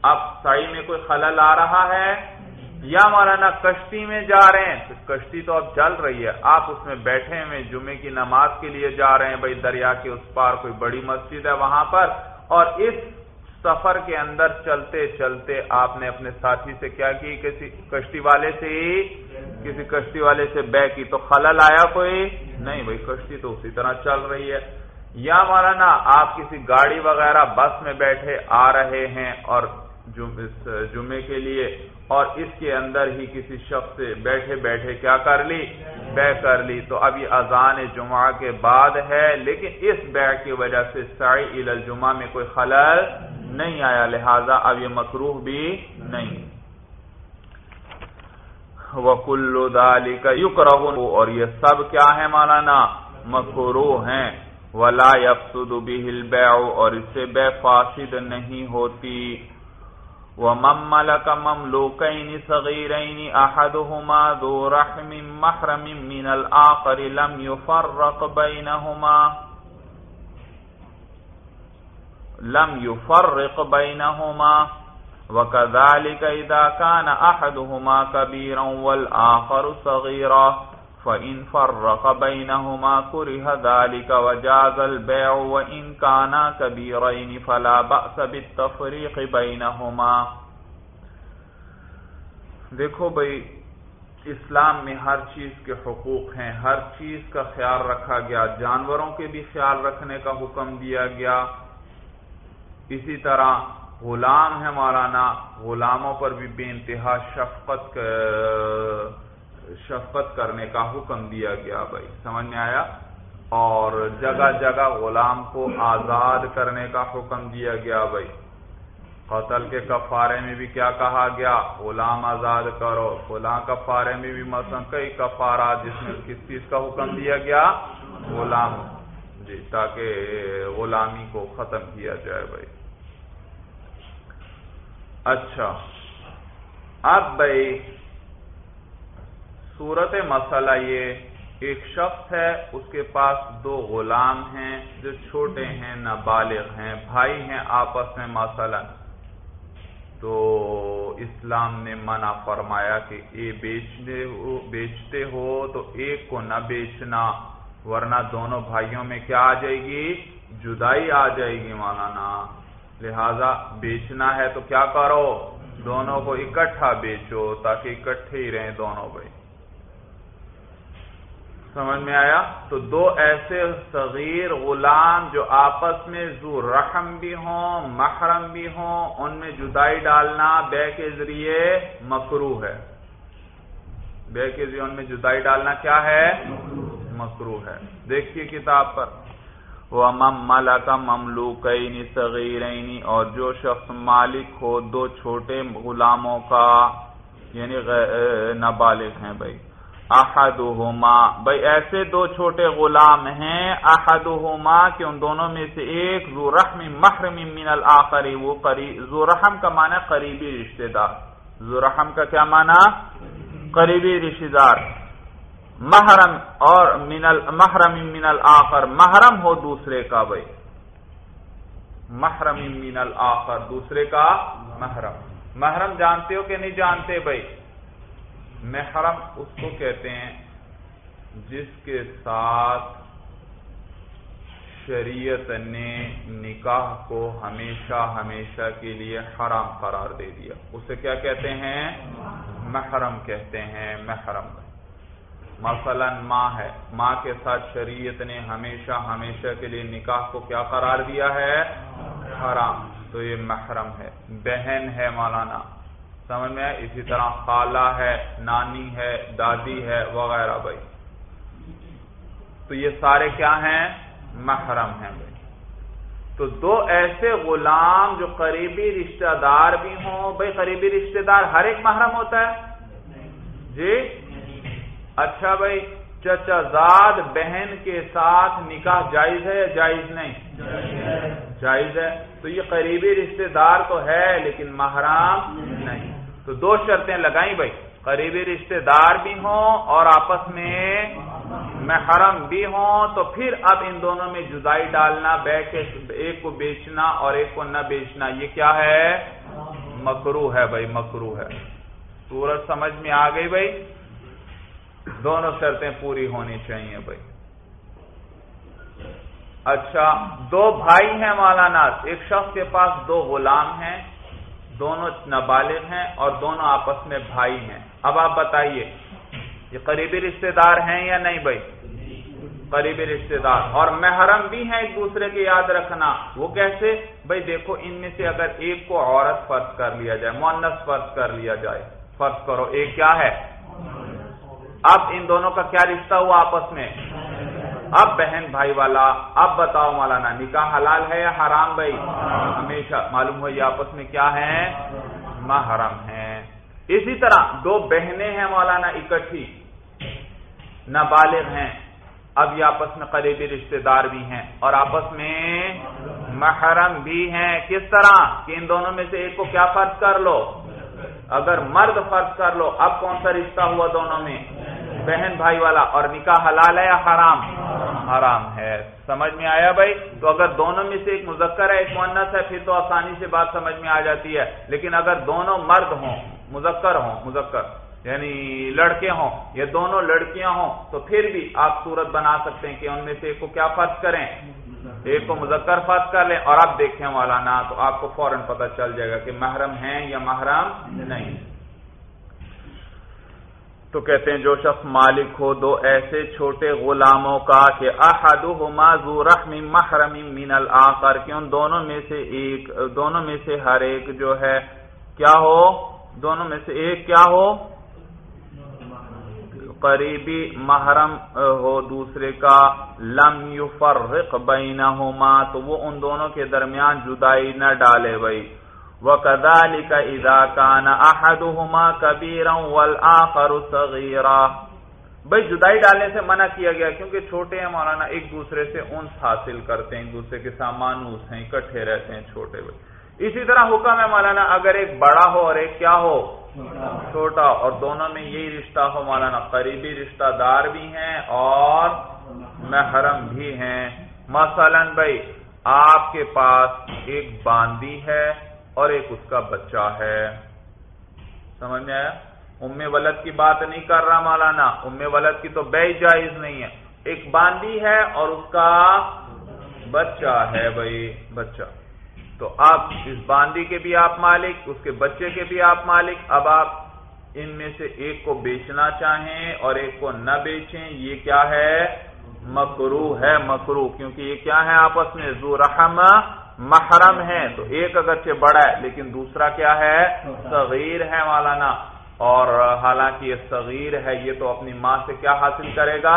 اب سائی میں کوئی خلل آ رہا ہے؟ یا مولانا کشتی میں جا رہے ہیں؟ کشتی تو اب چل رہی ہے۔ آپ اس میں بیٹھے ہوئے جمعے کی نماز کے لیے جا رہے ہیں۔ بھائی دریا کے اس پار کوئی بڑی مسجد ہے وہاں پر۔ اور اس سفر کے اندر چلتے چلتے آپ نے اپنے ساتھی سے کیا کی؟ کسی کشتی والے سے؟ ہی کسی کشتی والے سے بے کی تو خلل آیا کوئی؟ نہیں بھائی، کشتی تو اسی طرح چل رہی ہے۔ یا مولانا، آپ کسی گاڑی وغیرہ بس میں بیٹھے آ رہے ہیں اور جمعے کے لیے اور اس کے اندر ہی کسی شخص سے بیٹھے بیٹھے کیا کر لی؟ بے کر لی۔ تو اب یہ اذان جمعہ کے بعد ہے، لیکن اس بے کی وجہ سے سائی عید الجمعہ میں کوئی خلل نہیں آیا، لہذا اب یہ مکروح بھی نہیں۔ وکل دالی کا اور یہ سب کیا ہے مولانا؟ مکرو ہیں۔ ولا یفسد به البيع۔ اور اس سے بے فاسد نہیں ہوتی۔ ومن ملك مملوكين صغيرين احدهما ذو رحم محرم من الاخر لم يفرق بينهما۔ لم يفرق بينهما۔ وكذلك اذا كان احدهما كبيرا والاخر صغيرا فَإِن فَرَّقَ بَيْنَهُمَا كُرِهَ ذَلِكَ وَجَازَ الْبَيْعُ وَإِن كَانَا كَبِيرَيْنِ فَلَا بَأْسَ بِالتَّفْرِيقِ بَيْنَهُمَا دیکھو بھئی اسلام میں ہر چیز کے حقوق ہیں، ہر چیز کا خیال رکھا گیا، جانوروں کے بھی خیال رکھنے کا حکم دیا گیا۔ اسی طرح غلام ہے مولانا، غلاموں پر بھی بے انتہا شفقت شفقت کرنے کا حکم دیا گیا بھائی، سمجھ میں آیا؟ اور جگہ جگہ غلام کو آزاد کرنے کا حکم دیا گیا بھائی۔ قتل کے کفارے میں بھی کیا کہا گیا؟ غلام آزاد کرو۔ غلام کفارے میں بھی مثلا کئی کفارات جس میں کس چیز کا حکم دیا گیا؟ غلام جی تاکہ غلامی کو ختم کیا جائے بھائی۔ اچھا۔ اب بھائی، صورت مسئلہ یہ، ایک شخص ہے، اس کے پاس دو غلام ہیں، جو چھوٹے ہیں، نابالغ ہیں، بھائی ہیں آپس میں مثلا۔ تو اسلام نے منع فرمایا کہ اے بیچنے ہو، بیچتے ہو، تو ایک کو نہ بیچنا، ورنہ دونوں بھائیوں میں کیا آ جائے گی؟ جدائی آ جائے گی مولانا۔ لہذا بیچنا ہے تو کیا کرو؟ دونوں کو اکٹھا بیچو تاکہ اکٹھے ہی رہیں دونوں بھائی۔ سمجھ میں آیا؟ تو دو ایسے صغیر غلام جو آپس میں زو رحم بھی ہوں، محرم بھی ہوں، ان میں جدائی ڈالنا بے کے ذریعے مکرو ہے۔ بے کے ذریعے ان میں جدائی ڈالنا کیا ہے؟ مکرو ہے۔ دیکھیے کتاب پر۔ وہ مم ملا کا مملو کئی اور جو شخص مالک ہو، دو چھوٹے غلاموں کا یعنی نابالغ ہیں بھائی۔ احدہما، بھائی ایسے دو چھوٹے غلام ہیں، احدہما کہ ان دونوں میں سے ایک ذو رحم محرم من الاخری وہ ذو رحم کا معنی قریبی رشتہ دار۔ ذو رحم کا کیا معنی؟ قریبی رشتہ دار۔ محرم اور من محرم من الاخر محرم ہو دوسرے کا بھائی. محرم من الاخر دوسرے کا محرم. محرم جانتے ہو کہ نہیں جانتے بھائی؟ محرم اس کو کہتے ہیں جس کے ساتھ شریعت نے نکاح کو ہمیشہ ہمیشہ کے لیے حرام قرار دے دیا. اسے کیا کہتے ہیں؟ محرم کہتے ہیں، محرم. مثلا ماں ہے۔ ماں کے ساتھ شریعت نے ہمیشہ ہمیشہ کے لیے نکاح کو کیا قرار دیا ہے؟ حرام۔ تو یہ محرم ہے۔ بہن ہے مولانا۔ سمجھ میں اسی طرح خالہ ہے، نانی ہے، دادی ہے وغیرہ بھائی۔ تو یہ سارے کیا ہیں؟ محرم ہیں بھائی۔ تو دو ایسے غلام جو قریبی رشتہ دار بھی ہوں۔ بھائی قریبی رشتہ دار ہر ایک محرم ہوتا ہے؟ جی؟ اچھا بھائی، چچا زاد بہن کے ساتھ نکاح جائز ہے یا جائز نہیں؟ جائز ہے۔ تو یہ قریبی رشتہ دار تو ہے لیکن محرام نہیں۔ تو دو شرطیں لگائیں بھائی۔ قریبی رشتہ دار بھی ہوں اور آپس میں محرم بھی ہوں، تو پھر اب ان دونوں میں جدائی ڈالنا بے کے ایک کو بیچنا اور ایک کو نہ بیچنا، یہ کیا ہے؟ مکرو ہے بھائی مکرو ہے۔ سورج سمجھ میں آ گئی بھائی؟ دونوں شرطیں پوری ہونی چاہیے بھائی۔ اچھا دو بھائی ہیں مولانا، ایک شخص کے پاس دو غلام ہیں، دونوں نابالغ ہیں اور دونوں آپس میں بھائی ہیں۔ اب آپ بتائیے، یہ قریبی رشتہ دار ہیں یا نہیں بھائی؟ قریبی رشتہ دار۔ اور محرم بھی ہیں ایک دوسرے کے یاد رکھنا۔ وہ کیسے؟ بھائی دیکھو، ان میں سے اگر ایک کو عورت فرض کر لیا جائے مونس فرض کر لیا جائے، فرض کرو، ایک کیا ہے؟ اب ان دونوں کا کیا رشتہ ہوا آپس میں؟ اب بہن بھائی والا، اب بتاؤ مولانا، نکاح حلال ہے یا حرام بھائی؟ ہمیشہ معلوم ہو یہ آپس میں کیا ہے محرم ہے اسی طرح دو بہنیں ہیں مولانا اکٹھی، نابالغ ہیں، اب یہ آپس میں قریبی رشتہ دار بھی ہیں اور آپس میں محرم بھی ہیں۔ کس طرح؟ کہ ان دونوں میں سے ایک کو کیا فرض کر لو؟ اگر مرد فرض کر لو، اب کون سا رشتہ ہوا دونوں میں؟ بہن بھائی والا اور نکاح حلال ہے یا حرام؟ حرام ہے۔ سمجھ میں آیا بھائی؟ تو اگر دونوں میں سے ایک مذکر ہے، ایک مونس ہے، پھر تو آسانی سے بات سمجھ میں آ جاتی ہے۔ لیکن اگر دونوں مرد ہوں، مذکر ہوں، مذکر یعنی لڑکے ہوں، یا دونوں لڑکیاں ہوں، تو پھر بھی آپ صورت بنا سکتے ہیں کہ ان میں سے ایک کو کیا فرض کریں؟ ایک کو مذکر فرض کر لیں اور آپ دیکھیں مولانا، تو آپ کو فوراً پتہ چل جائے گا کہ محرم ہیں یا محرم نہیں۔ تو کہتے ہیں جو شخص مالک ہو دو ایسے چھوٹے غلاموں کا کہ احدہما ذو رحم محرم من الاخر کہ ان دونوں میں سے ایک، دونوں میں سے ہر ایک جو ہے، کیا ہو؟ دونوں میں سے ایک کیا ہو؟ قریبی محرم ہو دوسرے کا، لم یفرق بینہما تو وہ ان دونوں کے درمیان جدائی نہ ڈالے بھائی۔ وَكَذَلِكَ إِذَا كَانَ أَحَدُهُمَا كَبِيرًا وَالْآخَرُ صَغِيرًا بھائی، جدائی ڈالنے سے منع کیا گیا کیونکہ چھوٹے ہیں، مولانا، ایک دوسرے سے انس حاصل کرتے ہیں، ایک دوسرے کے سامانوس ہیں، اکٹھے رہتے ہیں چھوٹے بھائی اسی طرح حکم ہے مولانا، اگر ایک بڑا ہو اور ایک کیا ہو؟ چھوٹا۔ اور دونوں میں یہی رشتہ ہو مولانا، قریبی رشتہ دار بھی ہیں اور محرم بھی ہیں۔ مثلا بھائی، آپ کے پاس ایک باندی ہے اور ایک اس کا بچہ ہے۔ سمجھ میں آیا؟ ام ولد کی بات نہیں کر رہا مولانا۔ ام ولد کی تو بے جائز نہیں ہے۔ ایک باندی ہے اور اس کا بچہ ہے بھائی، بچہ۔ تو آپ اس باندی کے بھی آپ مالک، اس کے بچے کے بھی آپ مالک۔ اب آپ ان میں سے ایک کو بیچنا چاہیں اور ایک کو نہ بیچیں، یہ کیا ہے؟ مکرو ہے مکرو کیونکہ یہ کیا ہے آپس میں؟ زو رحم محرم ہے، تو ایک اگرچہ بڑا ہے، لیکن دوسرا کیا ہے؟ صغیر ہے مولانا۔ اور حالانکہ یہ صغیر ہے، یہ تو اپنی ماں سے کیا حاصل کرے گا؟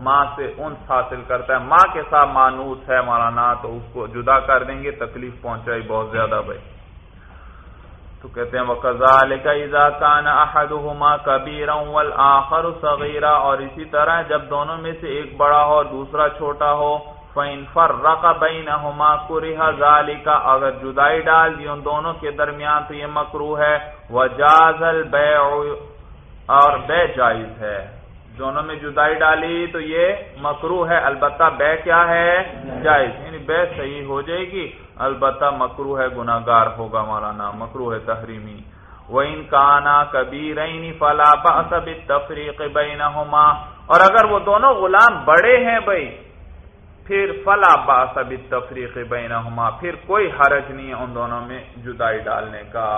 ماں سے انس حاصل کرتا ہے۔ ماں کے ساتھ مانوس ہے مولانا، تو اس کو جدا کر دیں گے، تکلیف پہنچائی بہت زیادہ بھائی۔ تو کہتے ہیں وہ کزال کا احدهما كبيرا والاخر صغيرا۔ اور اسی طرح جب دونوں میں سے ایک بڑا ہو اور دوسرا چھوٹا ہو فَإِن فَرَّقَ بَيْنَهُمَا كُرِهَ ذَلِكَ، اگر جدائی ڈال دی ان دونوں کے درمیان تو یہ مکروح ہے، وَجَازَ الْبَيْعُ، اور بے جائز ہے۔ دونوں میں جدائی ڈالی تو یہ مکروح ہے، البتہ بے کیا ہے؟ جائز۔ یعنی بے صحیح ہو جائے گی، البتہ مکروح ہے، گناہگار ہوگا مولانا مکروح ہے تحریمی۔ وَإِن كَانَا كَبِيرَيْنِ فَلَا بَأْسَ بِالتَّفْرِيقِ بَيْنَهُمَا۔ اور اگر وہ دونوں غلام بڑے ہیں بھائی پھر فلا باس ابھی تفریق بینہما، پھر کوئی حرج نہیں ہے ان دونوں میں جدائی ڈالنے کا۔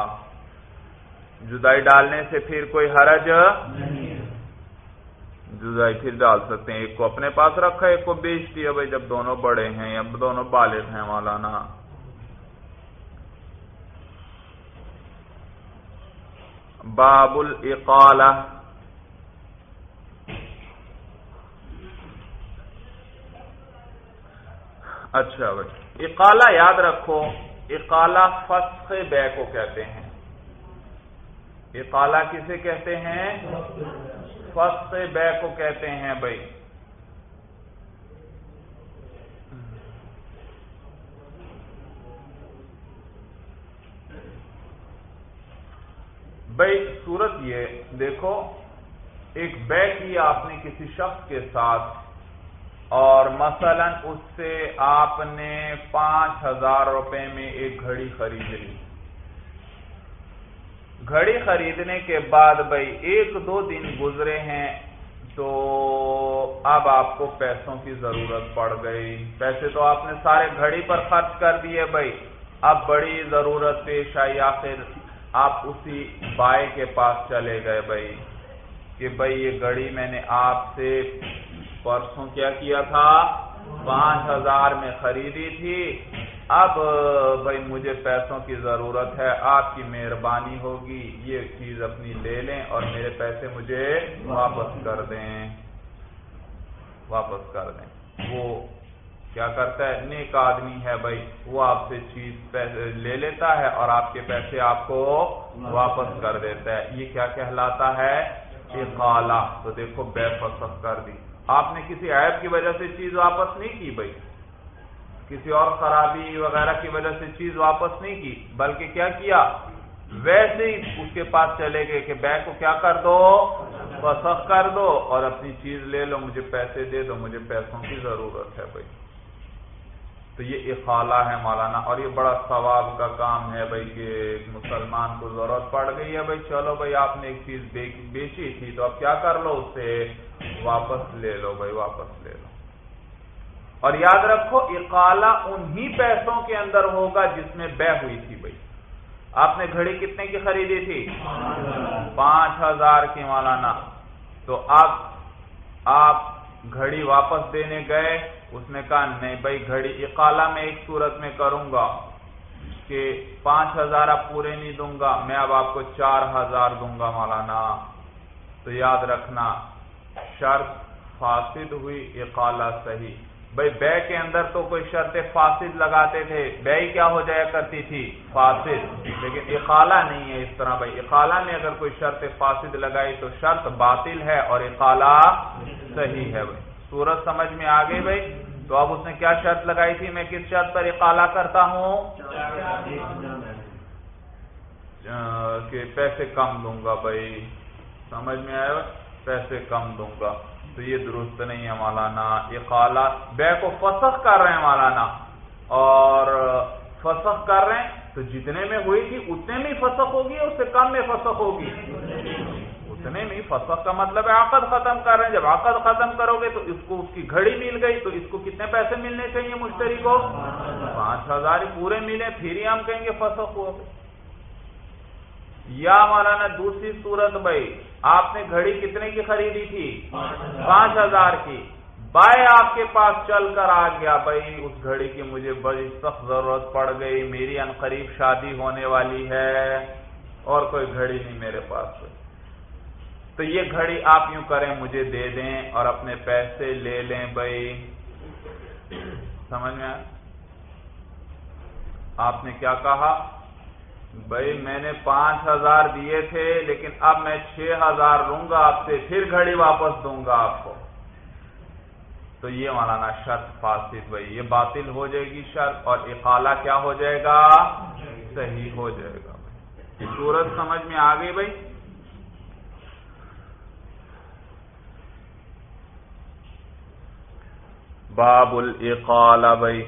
جدائی ڈالنے سے پھر کوئی حرج جدائی پھر ڈال سکتے ہیں، ایک کو اپنے پاس رکھا، ایک کو بیچ دیا، بھائی جب دونوں بڑے ہیں یا دونوں بالغ ہیں مولانا۔ باب الاقالہ۔ اچھا, اچھا۔ بھائی اقالا یاد رکھو اقالا فسخ بے کو کہتے ہیں۔ اقالا کسے کہتے ہیں؟ فسخ بے کو کہتے ہیں بھائی۔ بھائی، صورت یہ، دیکھو، ایک بے کی آپ نے کسی شخص کے ساتھ اور مثلا اس سے آپ نے پانچ ہزار روپے میں ایک گھڑی خرید لی۔ گھڑی خریدنے کے بعد بھائی ایک دو دن گزرے ہیں تو اب آپ کو پیسوں کی ضرورت پڑ گئی۔ پیسے تو آپ نے سارے گھڑی پر خرچ کر دیے بھائی اب بڑی ضرورت پیش آئی۔ آخر آپ اسی بائے کے پاس چلے گئے بھائی کہ بھائی یہ گھڑی میں نے آپ سے پرسوں کیا کیا تھا؟ پانچ ہزار میں خریدی تھی۔ اب، بھائی، مجھے پیسوں کی ضرورت ہے۔ آپ کی مہربانی ہوگی۔ یہ چیز اپنی لے لیں اور میرے پیسے مجھے واپس کر دیں۔ واپس کر دیں۔ وہ کیا کرتا ہے؟ نیک آدمی ہے بھائی۔ وہ آپ سے چیز لے لیتا ہے اور آپ کے پیسے آپ کو واپس کر دیتا ہے۔ یہ کیا کہلاتا ہے؟ اقالا تو دیکھو، بے فسخ کر دی۔ آپ نے کسی عیب کی وجہ سے چیز واپس نہیں کی بھائی؟ کسی اور خرابی وغیرہ کی وجہ سے چیز واپس نہیں کی، بلکہ کیا کیا؟ ویسے ہی اس کے پاس چلے گئے کہ بینک کو کیا کر دو؟ فسخ کر دو اور اپنی چیز لے لو، مجھے پیسے دے دو، مجھے پیسوں کی ضرورت ہے بھائی۔ تو یہ اخالہ ہے مولانا، اور یہ بڑا ثواب کا کام ہے بھائی کہ ایک مسلمان کو ضرورت پڑ گئی ہے بھائی، چلو بھائی، آپ نے ایک چیز بیچی تھی تو اب کیا کر لو اس سے واپس لے لو بھائی، واپس لے لو۔ اور یاد رکھو اقالا انہی پیسوں کے اندر ہوگا جس میں بہ ہوئی تھی بھائی۔ آپ نے گھڑی کتنے کی خریدی تھی؟ پانچ ہزار کی مولانا۔ تو اب آپ گھڑی واپس دینے گئے۔ اس نے کہا، نہیں بھائی، گھڑی اقالہ میں ایک صورت میں کروں گا کہ پانچ ہزار اب پورے نہیں دوں گا، میں اب آپ کو چار ہزار دوں گا مولانا۔ تو یاد رکھنا، شرط فاسد ہوئی، اقالہ صحیح۔ بھائی، بے کے اندر تو کوئی شرط فاسد لگاتے تھے، بے کیا ہو جایا کرتی تھی؟ فاسد۔ لیکن اقالہ نہیں ہے اس طرح، بھائی، اقالہ نے اگر کوئی شرط فاسد لگائی تو شرط باطل ہے اور اقالہ صحیح ہے۔ بھائی سورج سمجھ میں آ گئی بھائی؟ تو اب اس نے کیا شرط لگائی تھی؟ میں کس شرط پر اقالہ کرتا ہوں؟ کہ پیسے کم دوں گا بھائی۔ سمجھ میں آیا؟ پیسے کم دوں گا۔ تو یہ درست نہیں ہے مولانا۔ اقالا بے کو فسخ کر رہے ہیں مولانا۔ اور فسخ کر رہے ہیں تو جتنے میں ہوئی تھی، اتنے میں فسخ ہوگی اس سے کم میں فسخ ہوگی۔ اتنے میں فسخ کا مطلب ہے عقد ختم کر رہے ہیں۔ جب عقد ختم کرو گے تو اس کو اس کی گھڑی مل گئی، تو اس کو کتنے پیسے ملنے چاہیے مشتری کو؟ پانچ ہزار پورے ملے، پھر ہی ہم کہیں گے فسخ ہو یا مولانا، دوسری صورت بھائی، آپ نے گھڑی کتنے کی خریدی تھی؟ پانچ ہزار کی۔ بھائی آپ کے پاس چل کر آ گیا، بھائی، اس گھڑی کی مجھے بڑی سخت ضرورت پڑ گئی، میری انقریب شادی ہونے والی ہے اور کوئی گھڑی نہیں میرے پاس۔ تو یہ گھڑی آپ یوں کریں، مجھے دے دیں اور اپنے پیسے لے لیں بھائی۔ سمجھ میں آپ نے کیا کہا؟ بھائی، میں نے پانچ ہزار دیے تھے، لیکن اب میں چھ ہزار لوں گا آپ سے، پھر گھڑی واپس دوں گا آپ کو۔ تو یہ مولانا شرط فاسد بھائی، یہ باطل ہو جائے گی شرط، اور اقالہ کیا ہو جائے گا؟ صحیح ہو جائے گا۔ سورج سمجھ میں آ گئی بھائی؟ باب الاقالہ بھائی۔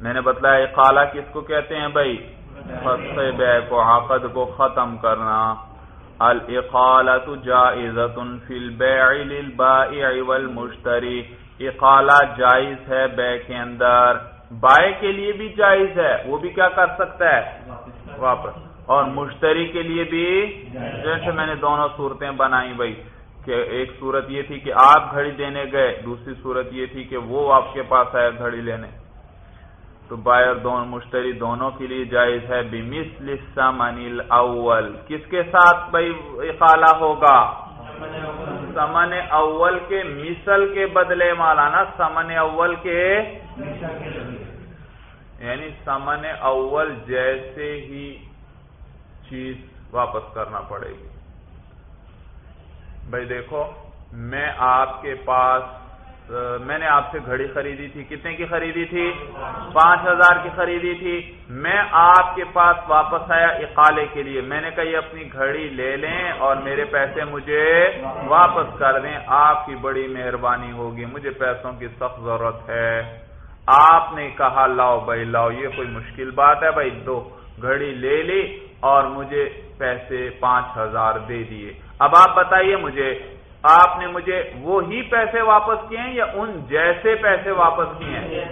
میں نے بتلایا اقالہ کس کو کہتے ہیں بھائی؟ بے کو، عقد کو ختم کرنا۔ الاقالت جائزت فی البیع للبائع والمشتری اقالہ جائز ہے بے کے اندر۔ بائع کے لیے بھی جائز ہے، وہ بھی کیا کر سکتا ہے؟ واپس۔ اور مشتری کے لیے بھی جیسے میں نے دونوں صورتیں بنائی بھائی۔ کہ ایک صورت یہ تھی کہ آپ گھڑی دینے گئے، دوسری صورت یہ تھی کہ وہ آپ کے پاس آئے گھڑی لینے۔ تو بائر دونوں مشتری دونوں کے لیے جائز ہے۔ سمن الاول۔ کس کے ساتھ بھائی اقالہ ہوگا؟ سمن اول کے مثل کے بدلے مالانا سمن اول کے یعنی سمن اول جیسے ہی چیز واپس کرنا پڑے گی۔ بھائی دیکھو، میں آپ کے پاس میں نے آپ سے گھڑی خریدی تھی۔ کتنے کی خریدی تھی؟ پانچ ہزار کی خریدی تھی۔ میں آپ کے پاس واپس آیا اقالے کے لیے۔ میں نے کہا، یہ اپنی گھڑی لے لیں اور میرے پیسے مجھے واپس کر دیں۔ آپ کی بڑی مہربانی ہوگی، مجھے پیسوں کی سخت ضرورت ہے۔ آپ نے کہا، لاؤ بھائی، لاؤ، یہ کوئی مشکل بات ہے بھائی، دو، گھڑی لے لی اور مجھے پیسے پانچ ہزار دے دیے۔ اب آپ بتائیے مجھے، آپ نے مجھے وہی پیسے واپس کیے ہیں یا ان جیسے پیسے واپس کیے ہیں؟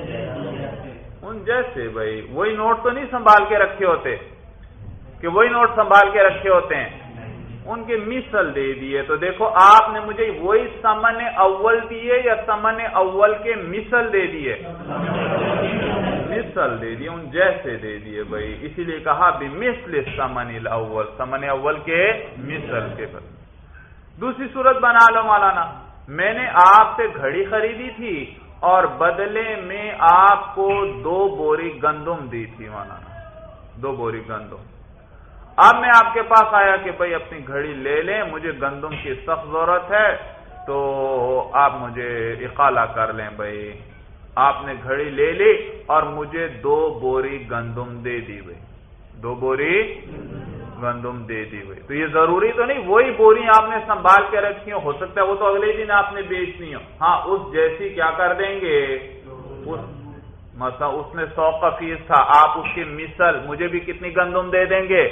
ان جیسے بھائی، وہی نوٹ تو نہیں سنبھال کے رکھے ہوتے، کہ وہی نوٹ سنبھال کے رکھے ہوتے ہیں۔ ان کے مثل دے دیے۔ تو دیکھو، آپ نے مجھے وہی سمن اول دیے یا سمن اول کے مثل دے دیے۔ مثل دے دیے ان جیسے دے دیے بھائی۔ اسی لیے کہا بھی مثل سمن الاول۔ سمن اول کے مثل کے بدلے دوسری صورت بنا لو مولانا۔ میں نے آپ سے گھڑی خریدی تھی اور بدلے میں آپ کو دو بوری گندم دی تھی مولانا۔ دو بوری گندم۔ اب میں آپ کے پاس آیا کہ بھائی اپنی گھڑی لے لیں، مجھے گندم کی سخت ضرورت ہے تو آپ مجھے اقالا کر لیں بھائی۔ آپ نے گھڑی لے لی اور مجھے دو بوری گندم دے دی بھائی دو بوری گندم دے دی ہوئی۔ تو یہ ضروری تو نہیں، وہی بوری آپ نے سنبھال کے رکھی ہو۔ سکتا ہے وہ تو اگلے دن آپ نے بیچنی ہو۔ ہاں اس جیسی کیا کر دیں گے؟ مثلا اس نے سو کا فیس تھا، آپ اس کی مثل مجھے بھی کتنی گندم دے دیں گے؟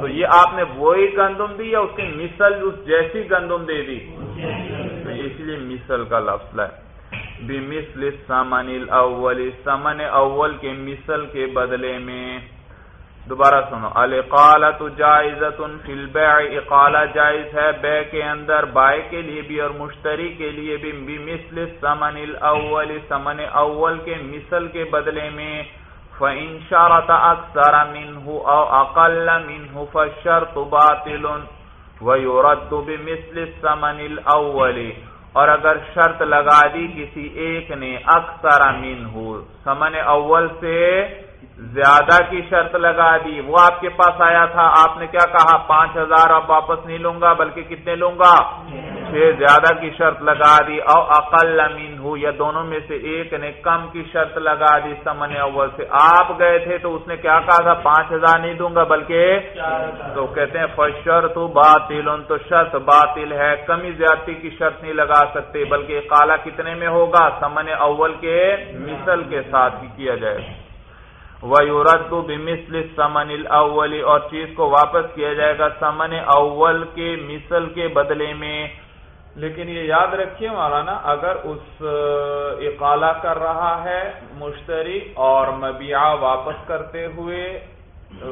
تو یہ آپ نے وہی گندم دی یا اس کی مثل اس جیسی گندم دے دی؟ اس لیے مثل کا لفظ ہے۔ بمثل سمن اول سمن اول کے مثل کے بدلے میں دوبارہ سنو. القالت جائزت فی البیع اقالہ جائز ہے بے کے اندر، بائے کے لیے بھی اور مشتری کے لیے بھی. بمثل سمن الاول سمن اول کے مثل کے بدلے میں، فَإِن شَرَطَ أَكْثَرَ مِنْهُ أَوْ أَقَلَّ مِنْهُ فَالشَّرْطُ بَاطِلٌ. وَيُرَدُّ بِمِثْلِ السَّمَنِ الْأَوَّلِ. اور اگر شرط لگا دی کسی ایک نے اکثر منہ سمن اول سے زیادہ کی شرط لگا دی، وہ آپ کے پاس آیا تھا، آپ نے کیا کہا؟ پانچ ہزار آپ واپس نہیں لوں گا، بلکہ کتنے لوں گا؟ چھ زیادہ کی شرط لگا دی، او اقل امین ہو یا دونوں میں سے ایک نے کم کی شرط لگا دی سمن اول سے۔ آپ گئے تھے تو اس نے کیا کہا تھا؟ پانچ ہزار نہیں دوں گا، بلکہ تو کہتے ہیں فشر تو باطل، تو شرط باطل ہے۔ کمی زیادتی کی شرط نہیں لگا سکتے، بلکہ کالا کتنے میں ہوگا؟ سمن اول کے مثل کے ساتھ ہی کیا جائے۔ وَيُرَدُّ بِمِثْلِ السَّمَنِ الْأَوَّلِ، اور چیز کو واپس کیا جائے گا؟ سمن اول کے مثل کے بدلے میں۔ لیکن یہ یاد رکھیے مولانا، اگر اس اقالہ کر رہا ہے مشتری اور مبیعہ واپس کرتے ہوئے،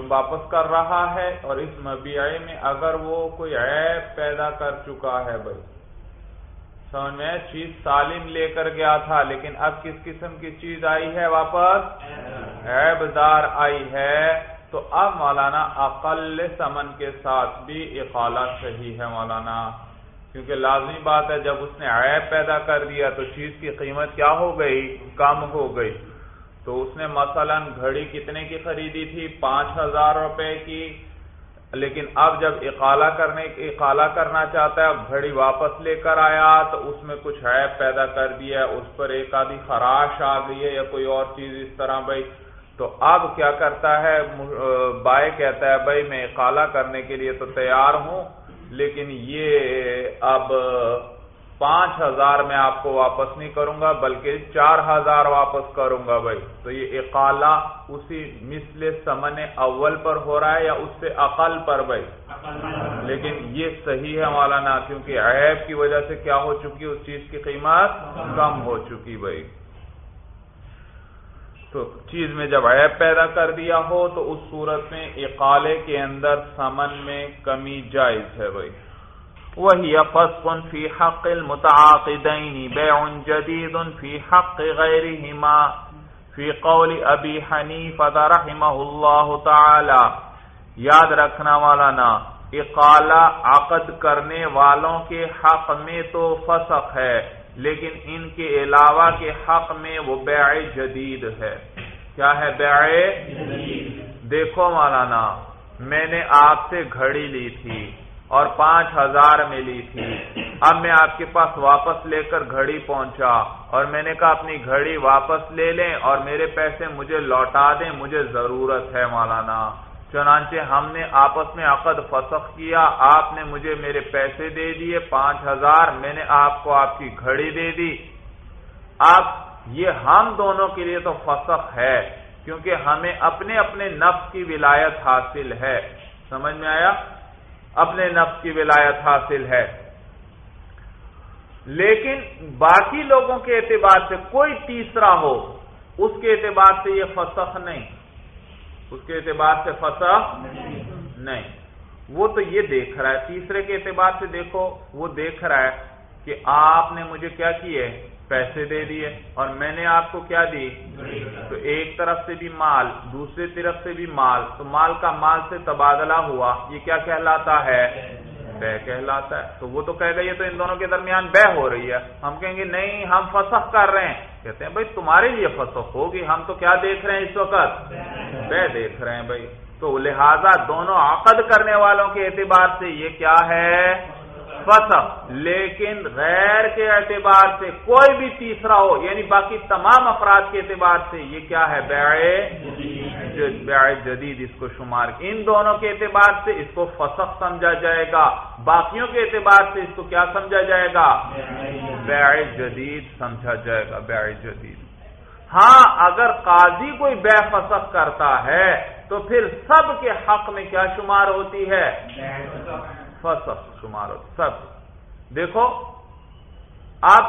واپس کر رہا ہے اور اس مبیعے میں اگر وہ کوئی عیب پیدا کر چکا ہے بھائی۔ سمجھ میں چیز سالم لے کر گیا تھا، لیکن اب کس قسم کی چیز آئی ہے واپس؟ عیب دار آئی ہے۔ تو اب مولانا، اقل سمن کے ساتھ بھی اقالہ صحیح ہے مولانا۔ کیونکہ لازمی بات ہے جب اس نے عیب پیدا کر دیا تو چیز کی قیمت کیا ہو گئی؟ کم ہو گئی۔ تو اس نے مثلا گھڑی کتنے کی خریدی تھی؟ پانچ ہزار روپے کی۔ لیکن اب جب اقالہ کرنے، اقالہ کرنا چاہتا ہے اب گھڑی واپس لے کر آیا تو اس میں کچھ عیب پیدا کر دیا اس پر ایک آدھی خراش آ گئی ہے یا کوئی اور چیز اس طرح بھائی۔ تو اب کیا کرتا ہے؟ بائے کہتا ہے، بھائی میں اقالہ کرنے کے لیے تو تیار ہوں۔ لیکن یہ اب پانچ ہزار میں آپ کو واپس نہیں کروں گا، بلکہ چار ہزار واپس کروں گا بھائی۔ تو یہ اقالا اسی مثل سمن اول پر ہو رہا ہے یا اس سے عقل پر بھائی؟ لیکن یہ صحیح ہے مولانا، کیونکہ عیب کی وجہ سے کیا ہو چکی، اس چیز کی قیمت کم ہو چکی بھائی۔ تو چیز میں جب عیب پیدا کر دیا ہو تو اس صورت میں اقالے کے اندر سمن میں کمی جائز ہے بھائی۔ وهي فسق في حق المتعاقدين بيع جديد في حق غيرهما في قول ابي حنيفه رحمه الله تعالى یاد رکھنا والا نا اقالہ عقد کرنے والوں کے حق میں تو فسق ہے۔ لیکن ان کے علاوہ کے حق میں وہ بیع جدید ہے۔ کیا ہے بیع؟ دیکھو مولانا، میں نے آپ سے گھڑی لی تھی اور پانچ ہزار میں لی تھی۔ اب میں آپ کے پاس واپس لے کر گھڑی پہنچا اور میں نے کہا اپنی گھڑی واپس لے لیں اور میرے پیسے مجھے لوٹا دیں، مجھے ضرورت ہے مولانا۔ چنانچہ ہم نے آپس میں عقد فسخ کیا، آپ نے مجھے میرے پیسے دے دیے، پانچ ہزار میں نے آپ کو آپ کی گھڑی دے دی۔ اب یہ ہم دونوں کے لیے تو فسخ ہے، کیونکہ ہمیں اپنے اپنے نفس کی ولایت حاصل ہے۔ سمجھ میں آیا؟ اپنے نفس کی ولایت حاصل ہے۔ لیکن باقی لوگوں کے اعتبار سے کوئی تیسرا ہو، اس کے اعتبار سے یہ فسخ نہیں۔ اس کے اعتبار سے فسخ نہیں۔ وہ تو یہ دیکھ رہا ہے، تیسرے کے اعتبار سے دیکھو، وہ دیکھ رہا ہے کہ آپ نے مجھے کیا کیے؟ پیسے دے دیے۔ اور میں نے آپ کو کیا دی؟ تو ایک طرف سے بھی مال دوسری طرف سے بھی مال۔ تو مال کا مال سے تبادلہ ہوا۔ یہ کیا کہلاتا ہے؟ بے کہلاتا ہے۔ تو وہ تو کہہ گئی تو ان دونوں کے درمیان بے ہو رہی ہے۔ ہم کہیں گے نہیں، ہم فسخ کر رہے ہیں۔ کہتے ہیں، بھائی، تمہارے لیے فسخ ہوگی۔ ہم تو کیا دیکھ رہے ہیں اس وقت؟ بے دیکھ رہے ہیں بھائی۔ تو لہذا دونوں عقد کرنے والوں کے اعتبار سے یہ کیا ہے؟ فسخ لیکن غیر کے اعتبار سے کوئی بھی تیسرا ہو یعنی باقی تمام افراد کے اعتبار سے یہ کیا ہے؟ بیع جدید اس کو شمار. ان دونوں کے اعتبار سے اس کو فسخ سمجھا جائے گا. باقیوں کے اعتبار سے اس کو کیا سمجھا جائے گا؟ بیع جدید سمجھا جائے گا بیع جدید. ہاں اگر قاضی کوئی بے فسخ کرتا ہے تو پھر سب کے حق میں کیا شمار ہوتی ہے؟ فسخ شمار سب دیکھو، آپ،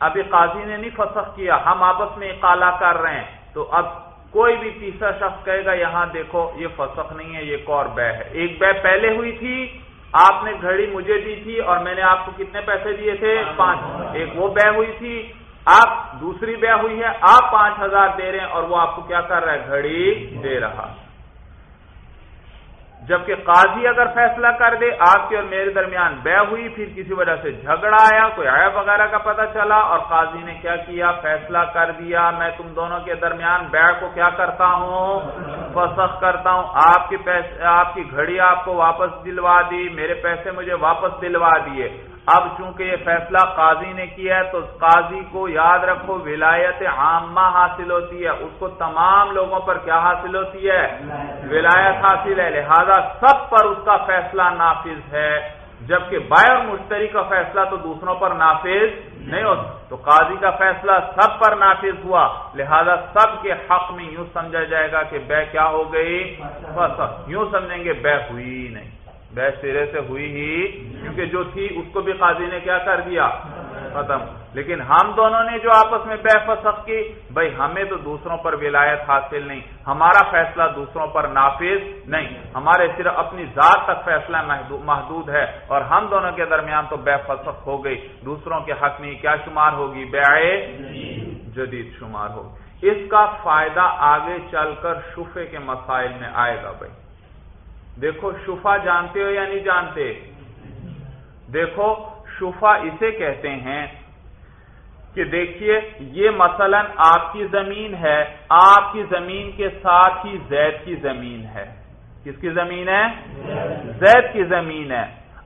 ابھی قاضی نے نہیں فسخ کیا، ہم آپس میں اقالا کر رہے ہیں۔ تو اب کوئی بھی تیسرا شخص کہے گا، یہاں دیکھو، یہ فسخ نہیں ہے، یہ ایک اور بے ہے۔ ایک بے پہلے ہوئی تھی، آپ نے گھڑی مجھے دی تھی اور میں نے آپ کو کتنے پیسے دیے تھے؟ پانچ۔ ایک وہ بے ہوئی تھی، آپ، دوسری بے ہوئی ہے، آپ پانچ ہزار دے رہے ہیں اور وہ آپ کو کیا کر رہا ہے؟ گھڑی دے رہا۔ جبکہ قاضی اگر فیصلہ کر دے، آپ کے اور میرے درمیان بے ہوئی، پھر کسی وجہ سے جھگڑا آیا، کوئی آیا وغیرہ کا پتہ چلا، اور قاضی نے کیا کیا؟ فیصلہ کر دیا، میں تم دونوں کے درمیان بے کو کیا کرتا ہوں؟ فسخ کرتا ہوں۔ آپ کی پیسے آپ کی گھڑی آپ کو واپس دلوا دی، میرے پیسے مجھے واپس دلوا دیے۔ اب چونکہ یہ فیصلہ قاضی نے کیا ہے تو قاضی کو یاد رکھو ولایت عامہ حاصل ہوتی ہے۔ اس کو تمام لوگوں پر کیا حاصل ہوتی ہے؟ ولایت حاصل ہے۔ لہذا سب پر اس کا فیصلہ نافذ ہے۔ جبکہ باہر مشتری کا فیصلہ تو دوسروں پر نافذ نہیں ہوتا۔ تو قاضی کا فیصلہ سب پر نافذ ہوا۔ لہذا سب کے حق میں یوں سمجھا جائے گا کہ بے کیا ہو گئی۔ یوں سمجھیں گے بے ہوئی نہیں۔ بے سرے سے ہوئی ہی کیونکہ جو تھی اس کو بھی قاضی نے کیا کر دیا؟ ختم۔ لیکن ہم دونوں نے جو آپس میں بے فسخ کی، بھائی ہمیں تو دوسروں پر ولایت حاصل نہیں، ہمارا فیصلہ دوسروں پر نافذ نہیں، ہمارے صرف اپنی ذات تک فیصلہ محدود ہے۔ اور ہم دونوں کے درمیان تو بے فسخ ہو گئی۔ دوسروں کے حق میں کیا شمار ہوگی؟ بے جدید شمار ہوگی۔ اس کا فائدہ آگے چل کر شفے کے مسائل میں آئے گا بھائی۔ دیکھو شفا جانتے ہو یا نہیں جانتے؟ دیکھو شفا اسے کہتے ہیں کہ دیکھیے یہ مثلا آپ کی زمین ہے، آپ کی زمین کے ساتھ ہی زید کی زمین ہے۔ کس کی زمین ہے؟ زید کی زمین ہے۔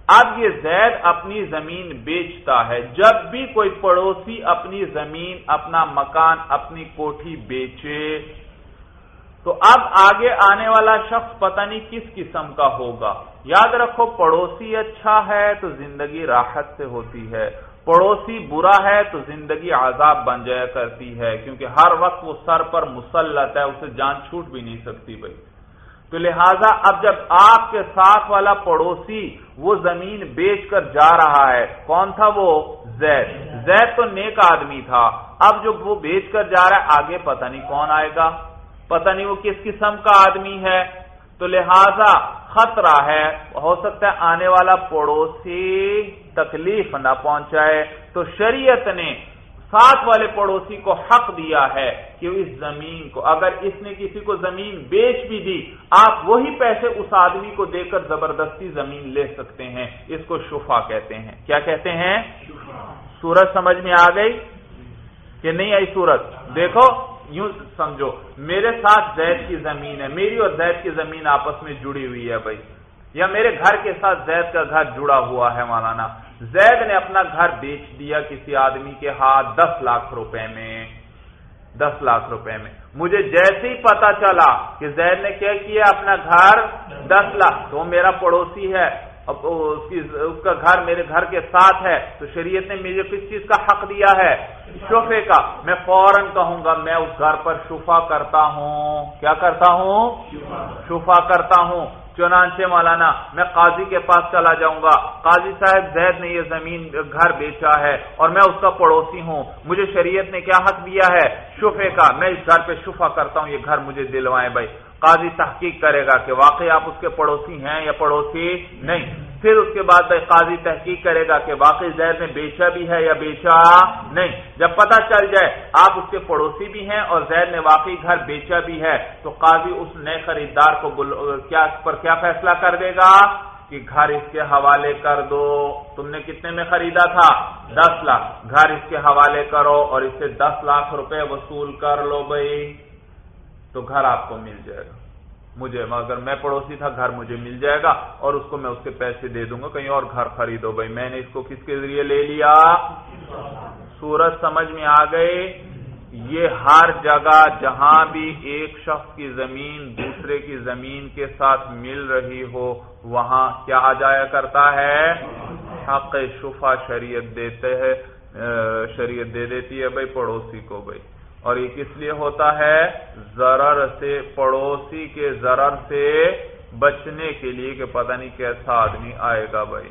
اب یہ زید اپنی زمین بیچتا ہے۔ جب بھی کوئی پڑوسی اپنی زمین، اپنا مکان، اپنی کوٹھی بیچے تو اب آگے آنے والا شخص پتہ نہیں کس قسم کا ہوگا۔ یاد رکھو، پڑوسی اچھا ہے تو زندگی راحت سے ہوتی ہے۔ پڑوسی برا ہے تو زندگی عذاب بن جایا کرتی ہے، کیونکہ ہر وقت وہ سر پر مسلط ہے، اسے جان چھوٹ بھی نہیں سکتی بھائی۔ تو لہذا اب جب آپ کے ساتھ والا پڑوسی وہ زمین بیچ کر جا رہا ہے، کون تھا وہ؟ زید۔ زید تو نیک آدمی تھا۔ اب جو وہ بیچ کر جا رہا ہے، آگے پتہ نہیں کون آئے گا۔ پتہ نہیں وہ کس قسم کا آدمی ہے۔ تو لہذا خطرہ ہے، ہو سکتا ہے آنے والا پڑوسی تکلیف نہ پہنچائے۔ تو شریعت نے ساتھ والے پڑوسی کو حق دیا ہے کہ اس زمین کو، اگر اس نے کسی کو زمین بیچ بھی دی، آپ وہی پیسے اس آدمی کو دے کر زبردستی زمین لے سکتے ہیں۔ اس کو شفا کہتے ہیں۔ کیا کہتے ہیں؟ سورج سمجھ میں آ گئی کہ نہیں آئی سورج؟ دیکھو۔ یوں سمجھو، میرے ساتھ زید کی زمین ہے، میری اور زید کی زمین آپس میں جڑی ہوئی ہے بھائی۔ یا میرے گھر کے ساتھ زید کا گھر جڑا ہوا ہے مولانا۔ زید نے اپنا گھر بیچ دیا کسی آدمی کے ہاتھ دس لاکھ روپے میں۔ دس لاکھ روپے میں۔ مجھے جیسے ہی پتا چلا کہ زید نے کیا کیا، اپنا گھر دس لاکھ۔ تو میرا پڑوسی ہے۔ اب اس کا گھر میرے گھر کے ساتھ ہے، تو شریعت نے مجھے کس چیز کا حق دیا ہے؟ شفے کا۔ میں فوراً کہوں گا، میں اس گھر پر شفا کرتا ہوں۔ کیا کرتا ہوں؟ شفا کرتا ہوں۔ چنانچہ مولانا، میں قاضی کے پاس چلا جاؤں گا۔ قاضی صاحب، زید نے یہ زمین گھر بیچا ہے اور میں اس کا پڑوسی ہوں۔ مجھے شریعت نے کیا حق دیا ہے؟ شفے کا۔ میں اس گھر پہ شفا کرتا ہوں، یہ گھر مجھے دلوائیں بھائی۔ قاضی تحقیق کرے گا کہ واقعی آپ اس کے پڑوسی ہیں یا پڑوسی نہیں۔ پھر اس کے بعد قاضی تحقیق کرے گا کہ واقعی زید نے بیچا بھی ہے یا بیچا نہیں۔ جب پتہ چل جائے آپ اس کے پڑوسی بھی ہیں اور زید نے واقعی گھر بیچا بھی ہے، تو قاضی اس نئے خریدار کو کیا پر کیا فیصلہ کر دے گا؟ کہ گھر اس کے حوالے کر دو۔ تم نے کتنے میں خریدا تھا؟ دس لاکھ۔ گھر اس کے حوالے کرو اور اس سے دس لاکھ روپے وصول کر لو بھائی۔ تو گھر آپ کو مل جائے گا۔ مجھے اگر میں پڑوسی تھا، گھر مجھے مل جائے گا اور اس کو میں اس کے پیسے دے دوں گا، کہیں اور گھر خریدو بھائی۔ میں نے اس کو کس کے ذریعے لے لیا؟ سورج سمجھ میں آ گئے۔ یہ ہر جگہ جہاں بھی ایک شخص کی زمین دوسرے کی زمین کے ساتھ مل رہی ہو، وہاں کیا آ جایا کرتا ہے؟ حق شفا شریعت دیتے ہیں شریعت دے دیتی ہے بھائی پڑوسی کو بھائی۔ اور یہ کس لیے ہوتا ہے؟ ضرر سے، پڑوسی کے ضرر سے بچنے کے لیے کہ پتہ نہیں کیسا آدمی آئے گا بھائی۔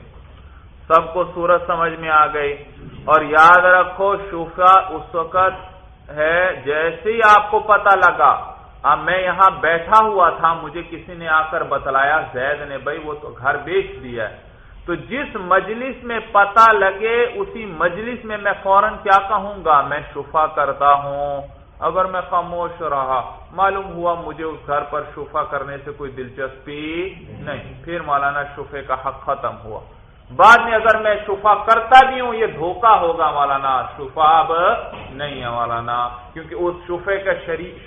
سب کو صورت سمجھ میں آ گئی۔ اور یاد رکھو شفا اس وقت ہے جیسے ہی آپ کو پتا لگا۔ اب میں یہاں بیٹھا ہوا تھا، مجھے کسی نے آ کر بتلایا، زید نے بھائی وہ تو گھر بیچ دیا ہے۔ تو جس مجلس میں پتا لگے، اسی مجلس میں میں فوراً کیا کہوں گا؟ میں شفا کرتا ہوں۔ اگر میں خاموش رہا، معلوم ہوا مجھے اس گھر پر شفا کرنے سے کوئی دلچسپی نہیں۔ پھر مولانا شفے کا حق ختم ہوا۔ بعد میں اگر میں شفا کرتا بھی ہوں، یہ دھوکا ہوگا مولانا۔ شفا اب نہیں ہے مولانا، کیونکہ اس شفے کا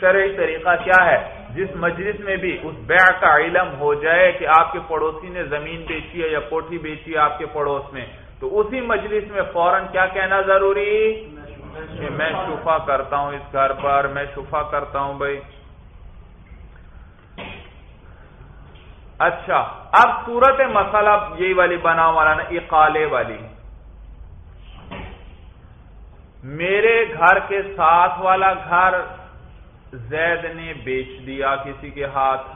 شرعی طریقہ کیا ہے؟ جس مجلس میں بھی اس بیع کا علم ہو جائے کہ آپ کے پڑوسی نے زمین بیچی ہے یا کوٹھی بیچی ہے آپ کے پڑوس میں، تو اسی مجلس میں فوراً کیا کہنا ضروری؟ کہ میں شفا کرتا ہوں اس گھر پر، میں شفا کرتا ہوں بھائی۔ اچھا اب صورت مسئلہ یہی والی بنا والا نا، اقالے والی۔ میرے گھر کے ساتھ والا گھر زید نے بیچ دیا کسی کے ہاتھ۔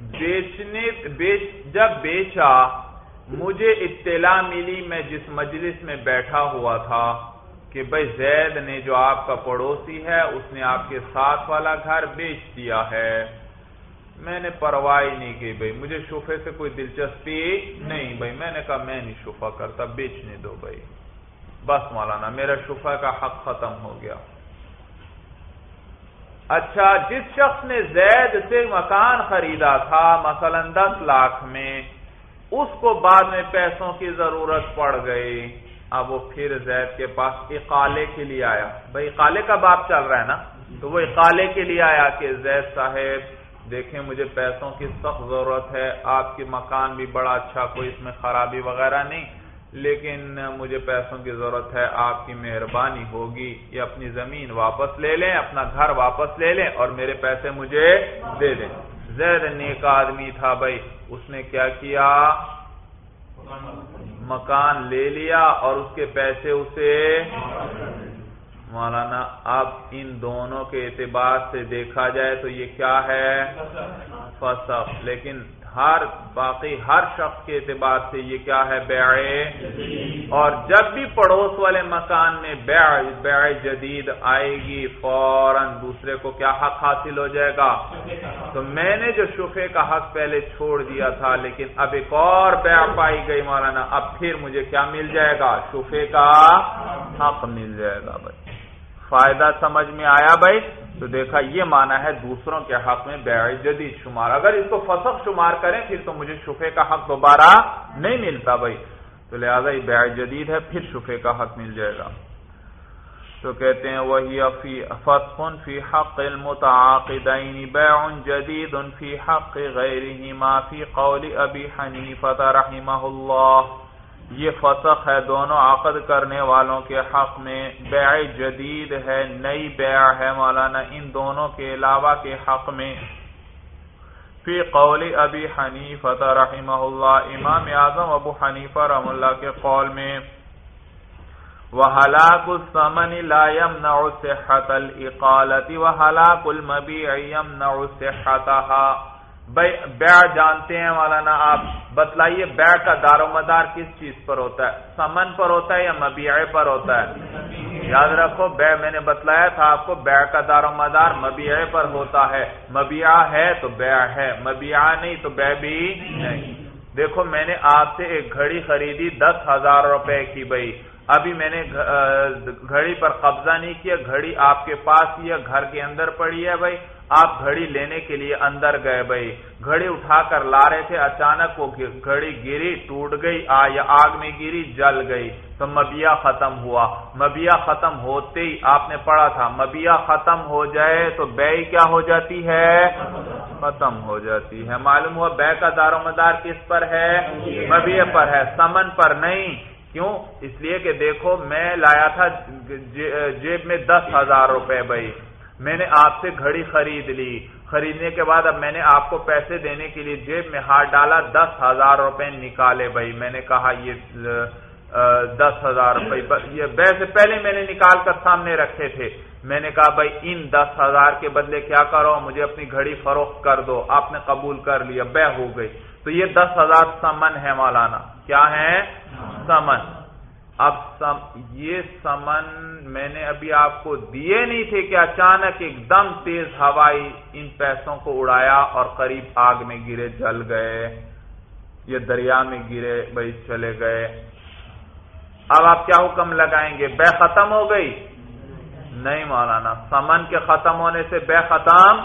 بیچنے، بیچ، جب بیچا، مجھے اطلاع ملی میں جس مجلس میں بیٹھا ہوا تھا کہ بھائی زید نے جو آپ کا پڑوسی ہے، اس نے آپ کے ساتھ والا گھر بیچ دیا ہے۔ میں نے پرواہ نہیں کی بھائی، مجھے شفے سے کوئی دلچسپی نہیں بھائی۔ میں نے کہا، میں نہیں شفا کرتا، بیچنے دو بھائی۔ بس مولانا، میرا شفا کا حق ختم ہو گیا۔ اچھا جس شخص نے زید سے مکان خریدا تھا، مثلا دس لاکھ میں، اس کو بعد میں پیسوں کی ضرورت پڑ گئی۔ اب وہ پھر زید کے پاس اقالے کے لیے آیا۔ بھائی، اقالے کا باپ چل رہا ہے نا؟ تو وہ اقالے کے لیے آیا کہ زید صاحب، دیکھیں مجھے پیسوں کی سخت ضرورت ہے، آپ کی مکان بھی بڑا اچھا کوئی اس میں خرابی وغیرہ نہیں۔ لیکن مجھے پیسوں کی ضرورت ہے، آپ کی مہربانی ہوگی، یہ اپنی زمین واپس لے لیں، اپنا گھر واپس لے لیں اور میرے پیسے مجھے دے دیں۔ زید نیک آدمی تھا بھائی، اس نے کیا کیا؟ مکان لے لیا اور اس کے پیسے اسے مولانا، اب ان دونوں کے اعتبار سے دیکھا جائے تو یہ کیا ہے؟ فسق۔ لیکن ہر باقی ہر شخص کے اعتبار سے یہ کیا ہے؟ بیع. اور جب بھی پڑوس والے مکان میں بیع بیع جدید آئے گی، فوراً دوسرے کو کیا حق حاصل ہو جائے گا؟ تو میں نے جو شفے کا حق پہلے چھوڑ دیا تھا، لیکن اب ایک اور بیع پائی گئی مولانا، اب پھر مجھے کیا مل جائے گا؟ شفے کا حق مل جائے گا بھائی۔ فائدہ سمجھ میں آیا بھائی؟ تو دیکھا یہ مانا ہے دوسروں کے حق میں بیع جدید شمار۔ اگر اس کو فسق شمار کریں پھر تو مجھے شفے کا حق دوبارہ نہیں ملتا بھائی۔ تو لہذا یہ بیع جدید ہے، پھر شفے کا حق مل جائے گا۔ تو کہتے ہیں، وہی فسق فی حق المتعاقدین بیع جدید فی حق غیرہما، فی قول ابی حنیفت رحمہ اللہ۔ یہ فسخ ہے دونوں عقد کرنے والوں کے حق میں۔ بیع جدید ہے، نئی بیع ہے مولانا، ان دونوں کے علاوہ کے حق میں۔ فی قول ابی حنیفہ رحمہ اللہ، امام اعظم ابو حنیفہ رحم اللہ کے قول میں۔ وَحَلَاكُ السَّمَنِ لَا يَمْنَعُ صِحَّةَ الْإِقَالَةِ وَحَلَاكُ الْمَبِيعِ يَمْنَعُ صِحَّتَهَا۔ بیع جانتے ہیں مولانا آپ۔ بتلائیے، بیع کا دار و مدار کس چیز پر ہوتا ہے؟ سمن پر ہوتا ہے یا مبیع پر ہوتا ہے؟ یاد رکھو، بیع میں نے بتلایا تھا آپ کو، بیع کا دار و مدار مبیع پر ہوتا ہے۔ مبیع ہے تو بیع ہے مبیع نہیں تو بیع بھی نہیں۔ دیکھو، میں نے آپ سے ایک گھڑی خریدی، دس ہزار روپے کی بھائی۔ ابھی میں نے گھڑی پر قبضہ نہیں کیا، گھڑی آپ کے پاس ہی ہے گھر کے اندر پڑی ہے بھائی۔ آپ گھڑی لینے کے لیے اندر گئے بھائی۔ گھڑی اٹھا کر لا رہے تھے، اچانک وہ گھڑی گری، ٹوٹ گئی، آ، یا آگ میں گری، جل گئی۔ تو مبیا ختم ہوا۔ مبیا ختم ہوتے ہی آپ نے پڑھا تھا، مبیا ختم ہو جائے تو بے کیا ہو جاتی ہے؟ ختم ہو جاتی ہے۔ معلوم ہوا بے کا دار و مدار کس پر ہے؟ مبیا پر ہے۔ سمن پر نہیں۔ کیوں؟ اس لیے کہ دیکھو میں لایا تھا جیب میں دس ہزار روپے بھائی۔ میں نے آپ سے گھڑی خرید لی۔ خریدنے کے بعد اب میں نے آپ کو پیسے دینے کے لیے جیب میں ہاتھ ڈالا۔ دس ہزار روپے نکالے بھائی۔ میں نے کہا یہ دس ہزار روپے یہ بے سے پہلے میں نے نکال کر سامنے رکھے تھے۔ میں نے کہا بھائی، ان دس ہزار کے بدلے کیا کرو؟ مجھے اپنی گھڑی فروخت کر دو۔ آپ نے قبول کر لیا۔ بے ہو گئی۔ تو یہ دس ہزار سمن ہے مولانا۔ کیا ہے؟ سمن۔ اب سم، یہ سمن میں نے ابھی آپ کو دیے نہیں تھے کہ اچانک ایک دم تیز ہوائی ان پیسوں کو اڑایا اور قریب آگ میں گرے، جل گئے۔ یہ دریا میں گرے، بھائی چلے گئے۔ اب آپ کیا حکم لگائیں گے؟ بے ختم ہو گئی؟ نہیں مولانا، سمن کے ختم ہونے سے بے ختم؟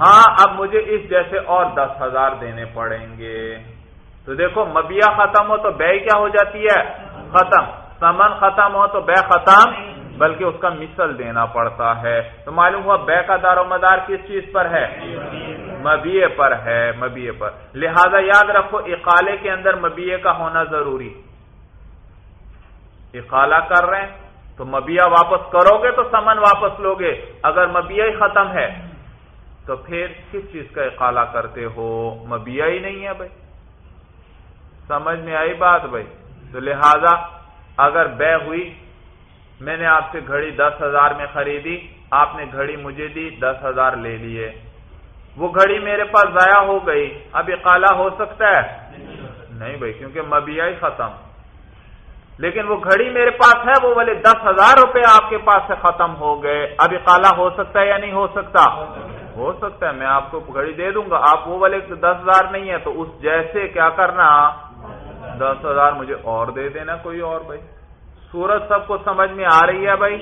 ہاں اب مجھے اس جیسے اور دس ہزار دینے پڑیں گے۔ تو دیکھو مبیا ختم ہو تو بے کیا ہو جاتی ہے؟ ختم۔ سمن ختم ہو تو بے ختم، بلکہ اس کا مثل دینا پڑتا ہے۔ تو معلوم ہوا بے کا دار و مدار کس چیز پر ہے؟ مبیے پر ہے مبیے پر۔ لہذا یاد رکھو، اقالے کے اندر مبیے کا ہونا ضروری۔ اقالہ کر رہے ہیں، تو مبیا واپس کرو گے تو سمن واپس لوگے اگر مبیا ہی ختم ہے، تو پھر کس چیز کا اقالہ کرتے ہو؟ مبیا ہی نہیں ہے بھائی۔ سمجھ میں آئی بات بھائی؟ تو لہذا اگر بے ہوئی، میں نے آپ سے گھڑی دس ہزار میں خریدی، آپ نے گھڑی مجھے دی، دس ہزار لے لیے۔ وہ گھڑی میرے پاس ضائع ہو گئی۔ اب اقالا ہو سکتا ہے؟ نہیں بھائی، کیونکہ مبیا ہی ختم۔ لیکن وہ گھڑی میرے پاس ہے، وہ والے دس ہزار روپے آپ کے پاس سے ختم ہو گئے۔ اب اقالا ہو سکتا ہے یا نہیں ہو سکتا؟ ہو سکتا ہے، میں آپ کو گھڑی دے دوں گا۔ آپ وہ والے دس ہزار نہیں ہے تو اس جیسے کیا کرنا؟ دس ہزار مجھے اور دے دینا کوئی اور بھائی۔ سورج سب کو سمجھ میں آ رہی ہے بھائی۔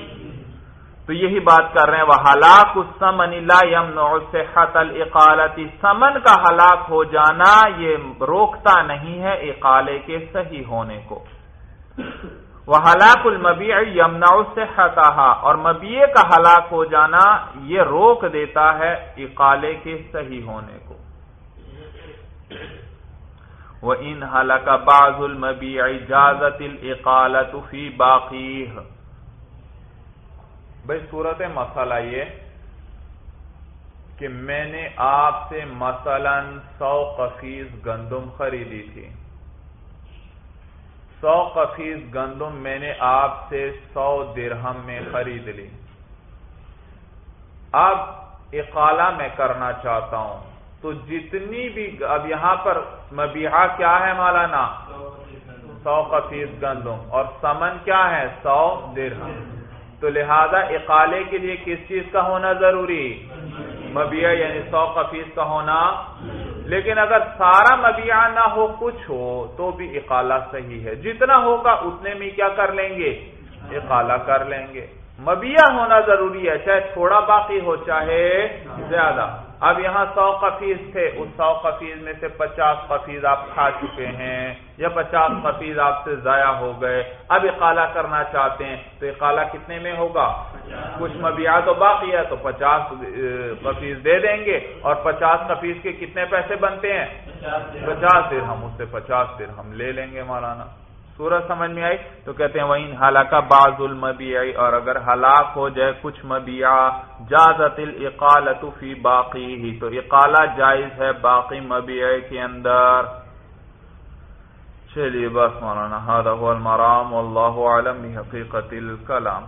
تو یہی بات کر رہے ہیں۔ وہ ہلاک سمن سے اقالتی سمن کا ہلاک ہو جانا یہ روکتا نہیں ہے اقالے کے صحیح ہونے کو۔ وہ ہلاک المبی یمنا سے اور مبیے کا ہلاک ہو جانا یہ روک دیتا ہے اقالے کے صحیح ہونے کو۔ وہ ان حلق باز المبی اجازت القالت فی باقی بھائی صورت مسئلہ یہ کہ میں نے آپ سے مثلا سو قفیز گندم خریدی تھی۔ سو قفیز گندم میں نے آپ سے سو درہم میں خرید لی۔ اب اقالہ میں کرنا چاہتا ہوں۔ تو جتنی بھی اب یہاں پر مبیحہ کیا ہے مولانا؟ سو قفیز گندم اور سمن کیا ہے؟ سو درہم۔ تو لہذا اقالے کے لیے کس چیز کا ہونا ضروری؟ مبیہ یعنی سو قفیز کا ہونا۔ لیکن اگر سارا مبیہ نہ ہو، کچھ ہو، تو بھی اقالہ صحیح ہے۔ جتنا ہوگا، اتنے میں کیا کر لیں گے؟ اقالہ کر لیں گے۔ مبیہ ہونا ضروری ہے، چاہے تھوڑا باقی ہو، چاہے زیادہ۔ اب یہاں سو قفیز تھے، اس سو قفیز میں سے پچاس قفیز آپ کھا چکے ہیں یا پچاس قفیز آپ سے ضائع ہو گئے۔ اب اقالہ کرنا چاہتے ہیں، تو اقالہ کتنے میں ہوگا؟ کچھ مبیا تو باقی ہے تو پچاس قفیز دے دیں گے۔ اور پچاس قفیز کے کتنے پیسے بنتے ہیں؟ پچاس دیر ہم اس سے پچاس دیر ہم لے لیں گے مولانا۔ سورج سمجھ میں آئی تو کہتے ہیں وہ ہلاکہ بعض المبی اور اگر ہلاک ہو جائے کچھ مبیا جازت القالت فی باقی ہی تو اقالہ جائز ہے باقی مبی کے اندر۔ چلیے بس مولانا المرام اللہ عالم حقیقت الکلام۔